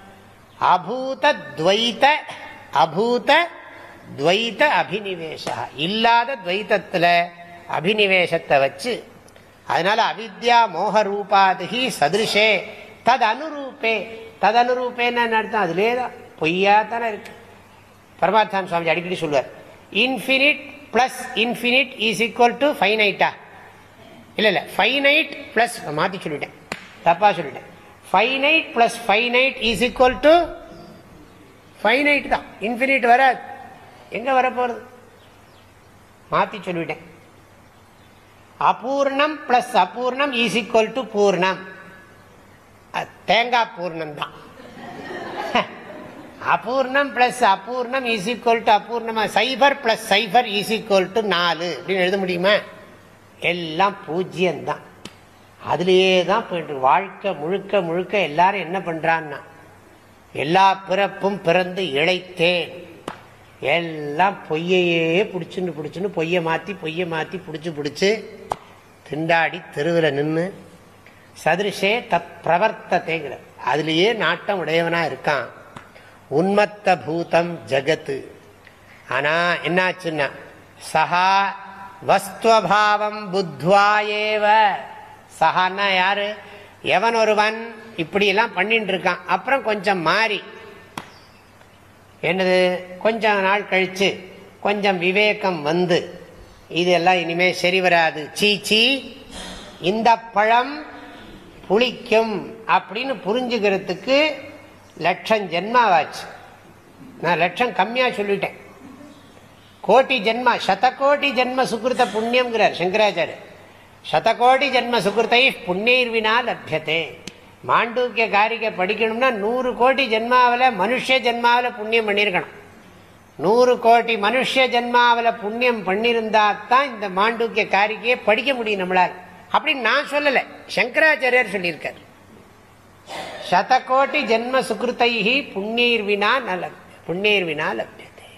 அபூத துவைத்த அபூத துவைத்த அபினிவேஷா இல்லாத துவைத்தத்தில் அபினிவேஷத்தை வச்சு அதனால அவித்யா மோக சதிருஷே தது அனுரூபே தது அர்த்தம்? அதுலேயே தான். பொய்யா தானே இருக்கு. பரமாத்தான் சுவாமி அடிக்கடி சொல்லுவார். Infinite plus infinite is equal to ஃபைனைட்டா இல்லை இல்லை. ஃபைனைட் பிளஸ் மாற்றி சொல்லிட்டேன். தப்பாக சொல்லிட்டேன். Finite plus finite is equal to finite தான். இன்ஃபினிட் வராது. எங்கே வரப்போகிறது மாற்றி சொல்லிவிட்டேன் அபூர்ணம் பிளஸ் அபூர்ணம் இஸ் ஈக்குவல் டு பூர்ணம். தேங்காய் பூர்ணம் தான். அபூர்ணம் பிளஸ் அபூர்ணம் இஸ் ஈக்குவல் டு அபூர்ணமா சைபர் பிளஸ் சைபர் இஸ் ஈக்குவல் டு நாலு. அப்படின்னு எழுத முடியுமா? எல்லாம் பூஜ்ஜியம்தான் அதுலேயே தான் போயிட்டு வாழ்க்கை முழுக்க முழுக்க எல்லாரும் என்ன பண்றான்னா எல்லா பிறப்பும் பிறந்து இழைத்தேன். எல்லாம் பொய்யையே பிடிச்சுன்னு பிடிச்சுன்னு பொய்யை மாற்றி பொய்யை மாற்றி பிடிச்சி பிடிச்சி திண்டாடி தெருவில் நின்று சதிருஷே தத் பிரவர்த்தத்தைங்கிற அதுலேயே நாட்டம் உடையவனா இருக்கான். உன்மத்த பூதம் ஜகத்து. ஆனா என்னாச்சுன்னா சஹா வஸ்துவபாவம் புத்வாயேவ சஹான்னா யாரு? எவன் ஒருவன் இப்படி எல்லாம் பண்ணிட்டு இருக்கான் அப்புறம் கொஞ்சம் மாறி. என்னது? கொஞ்சம் நாள் கழிச்சு கொஞ்சம் விவேகம் வந்து. இதெல்லாம் இனிமே சரி வராது. சீச்சி இந்த பழம் புளிக்கும் அப்படின்னு புரிஞ்சுக்கிறதுக்கு லட்சம் ஜென்மாவாச்சு. நான் லட்சம் கம்மியாக சொல்லிட்டேன். கோட்டி ஜென்மா சதகோட்டி ஜென்ம சுகிருத்த புண்ணியம்ங்கிறார் சங்கராச்சாரியர் சதகோடி ஜென்ம சுகிருத்தை புண்ணியர்வினா லட்சத்தே மாண்டூக்கிய காரிக்கை படிக்கணும்னா நூறு கோடி ஜென்மாவில் மனுஷ ஜென்மாவில் புண்ணியம் பண்ணியிருக்கணும். நூறு கோடி மனுஷ ஜென்மாவில் புண்ணியம் பண்ணியிருந்தா தான் இந்த மாண்டூக்கிய காரிக்கையை படிக்க முடியும் நம்மளால். அப்படின்னு நான் சொல்லலை. சங்கராச்சாரியர் சொல்லியிருக்கார். சதகோட்டி ஜென்ம சுகிருத்தை புண்ணியர்வினா நல புண்ணியர்வினா லப்யத்தை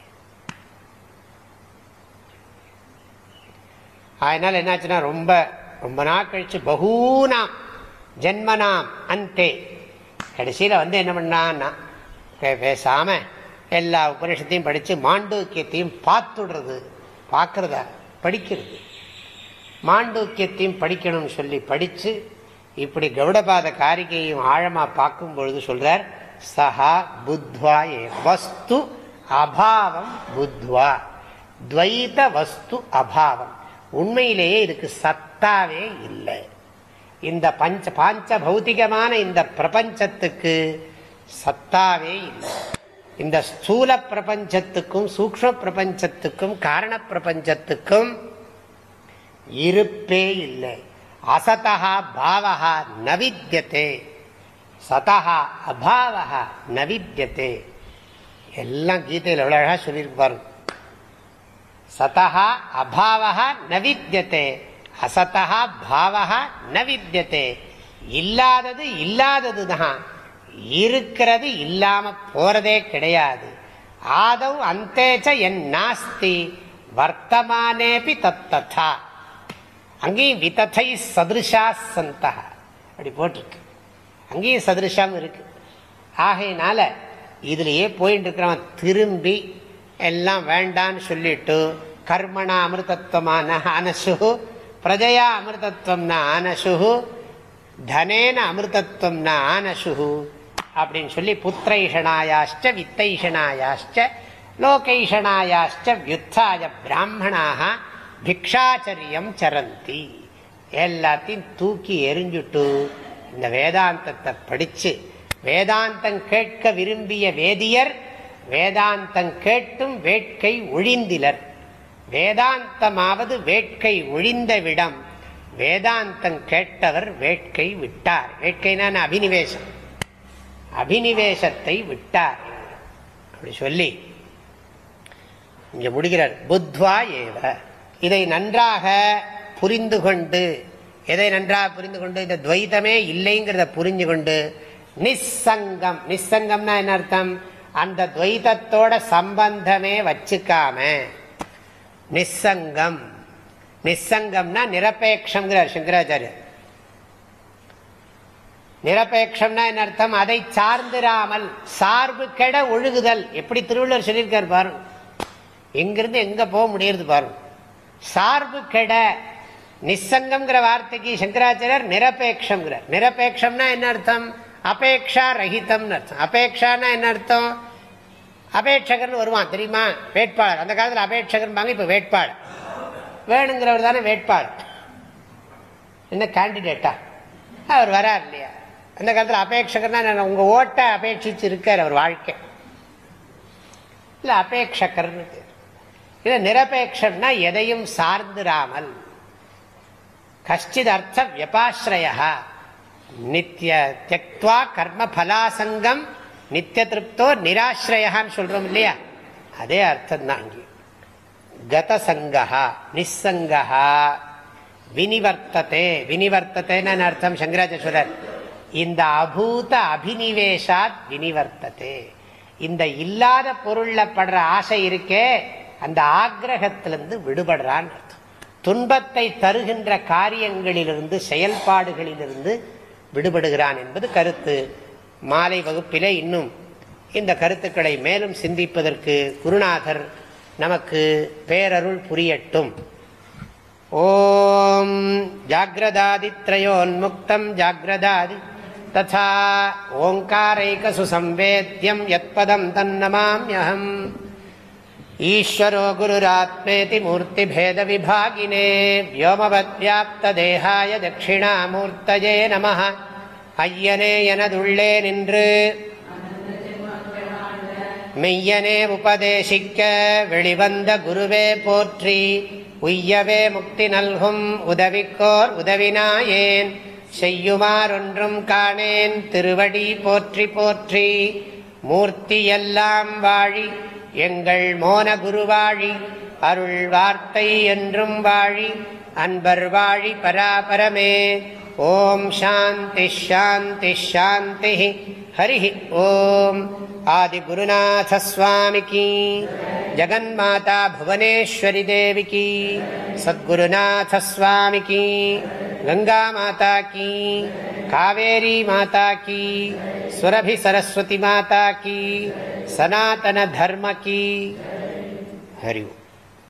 அதனால என்னாச்சுன்னா ரொம்ப ரொம்ப நாள் கழிச்சு பகூனாம் ஜென்மனாம் அந்தே. கடைசியில் வந்து என்ன பண்ணான்னா பேசாம எல்லா உபனிஷத்தையும் படித்து மாண்டூக்கியத்தையும் பார்த்துடுறது பார்க்கறதா படிக்கிறது. மாண்டூக்கியத்தையும் படிக்கணும்னு சொல்லி படித்து இப்படி கௌடபாத காரிகையும் ஆழமாக பார்க்கும் பொழுது சொல்கிறார் சஹா புத்வா ஏ வஸ்து அபாவம் புத்வா. துவைத வஸ்து அபாவம். உண்மையிலேயே இதுக்கு சத்தாவே இல்லை. இந்த பஞ்ச பாஞ்ச பௌத்திகமான இந்த பிரபஞ்சத்துக்கு சத்தாவே இல்லை. இந்த ஸ்தூல பிரபஞ்சத்துக்கும் சூக்ம பிரபஞ்சத்துக்கும் காரண பிரபஞ்சத்துக்கும் இருப்பே இல்லை. அசதா பாவகா நவித்தியத்தே சதா அபாவகா நவித்தியத்தே எல்லாம் கீதையில் எவ்வளோ அழகாக சொல்லியிருக்கு பாருங்க. சதா அபாவகா நவித்தியத்தே அசதா பாவகா நவித்தியத்தே இல்லாதது இல்லாதது தான் இருக்கிறது இல்லாம போறதே கிடையாது. ஆதவ் அந்தேச்ச என் நாஸ்தி. வர்த்தமானேபி தத்ததா. அங்கேயும் விதத்தை சதிருஷா சந்தா. அப்படி போட்டிருக்கு. அங்கேயும் சதிருஷம் இருக்கு. ஆகையினால இதுலயே போயிட்டு இருக்கிறவன் திரும்பி எல்லாம் வேண்டான்னு சொல்லிட்டு கர்மணா அமிர்தத்துவமான அனசு பிரஜையா அமிர்தத்துவம் ந ஆனசு தனேன அமிர்தத்துவம் ந ஆனசு அப்படின்னு சொல்லி புத்திரைஷனாயாச்ச வித்தைஷனாயாச்ச லோகைஷனாயாச்ச வியுத்தாய பிராமணாக பிக்ஷாச்சரியம் சரந்தி. எல்லாத்தையும் தூக்கி எரிஞ்சுட்டு இந்த வேதாந்தத்தை படிச்சு வேதாந்தம் கேட்க விரும்பிய வேதியர் வேதாந்தம் கேட்டும் வேட்கை ஒழிந்திலர். வேதாந்தமாவது வேட்கை ஒழிந்த விடம். வேதாந்தம் கேட்டவர் வேட்கை விட்டார். வேட்கைனா அபினிவேசம். அபினிவேசத்தை விட்டார். அப்படி சொல்லி இங்க முடிகிறார். புத்வா ஏவ. இதை நன்றாக புரிந்து கொண்டு எதை நன்றாக புரிந்து கொண்டு இந்த துவைத்தமே இல்லைங்கிறத புரிஞ்சு கொண்டு நிசங்கம் நிசங்கம்னா என்ன அர்த்தம்? அந்த துவைத்தத்தோட சம்பந்தமே வச்சுக்காம நிசங்கம் நிசங்கம்னா நிரபேட்சம்ங்கிறார் சங்கராச்சாரியர். நிரபேட்சம்னா என்ன அர்த்தம்? அதை சார்ந்திராமல் சார்பு கெட ஒழுகுதல். எப்படி திருவள்ளுவர் சொல்லியிருக்கார் பாருங்க எங்கிருந்து எங்க போக முடியறது பாருங்க சார்பு கெட. நிசங்கம்ங்கிற வார்த்தைக்கு சங்கராச்சாரியர் நிரபேட்சம்ங்கிறார் நிரபேட்சம்னா என்ன அர்த்தம்? அபேக்ஷா ரஹிதம்னு அர்த்தம். அபேக்ஷானா என்ன அர்த்தம்? அபேட்சகர்னு வருவான் தெரியுமா? வேட்பாளர். அந்த காலத்தில் அபேட்சகர் இப்ப வேட்பாளர். வேணுங்கிறவர் தானே வேட்பாளர். என்ன கேண்டிடேட்டா? அவர் வரார் இல்லையா? அந்த காலத்தில் அபேட்சகர்னா உங்க ஓட்டை அபேட்சிச்சு இருக்கார் அவர் வாழ்க்கை. இல்ல அபேட்சகர்னு இது நிரபேட்சம்னா எதையும் சார்ந்திராமல். கஷ்டித் அர்த்த வியபாஸ்ரய நித்திய தியக்துவா கர்ம பலாசங்கம் நித்திய திருப்தோ நிராசிரயான்னு சொல்றோம் இல்லையா? அதே அர்த்தம் தான் இங்கே. கதசங்கா நிசங்கா வினிவர்த்தத்தை வினிவர்த்ததேன்னு அர்த்தம் சங்கராச்சாரியர்? இந்த அபூத அபினிவேஷாத் வினிவர்த்தத்தை இந்த இல்லாத பொருள்ல படுற ஆசை இருக்கே அந்த ஆக்கிரகத்திலிருந்து விடுபடுறான்னு அர்த்தம். துன்பத்தை தருகின்ற காரியங்களிலிருந்து செயல்பாடுகளிலிருந்து விடுபடுகிறான் என்பது கருத்து. மாலை வகுப்பிலே இன்னும் இந்த கருத்துக்களை மேலும் சிந்திப்பதற்கு குருநாதர் நமக்கு பேரருள் புரியட்டும். ஓம் ஜாகிரதாதித்ரயோன்முக்தம் ஜாகிரதாதி ததா ஓங்காரைகசு சம்வேத்தியம் யத்பதம் தன்னமாம்யம் ஈஸ்வரோ குருராத்மேதி மூர்த்திபேத விபாகினே வியோமவத்யாப்தேகாய தட்சிணாமூர்த்தஜே நம ஐயனே எனதுள்ளே நின்று மெய்யனே உபதேசிக்க வெளிவந்த குருவே போற்றி உய்யவே முக்தி நல்கும் உதவிக்கோர் உதவினாயேன் செய்யுமாறொன்றும் காணேன் திருவடி போற்றி போற்றி மூர்த்தியெல்லாம் வாழி எங்கள் மோன குருவாழி அருள் வார்த்தை என்றும் வாழி அன்பர் வாழி பராபரமே. ॐ शान्तिश्शान्तिश्शान्तिः हरिः ॐ आदिगुरुनाथस्वामिकी जगन्माता भुवनेश्वरिदेविकी सद्गुरुनाथस्वामिकी गङ्गामाता की कावेरी माता की सुरभि सरस्वती माता की सनातन धर्म की हरि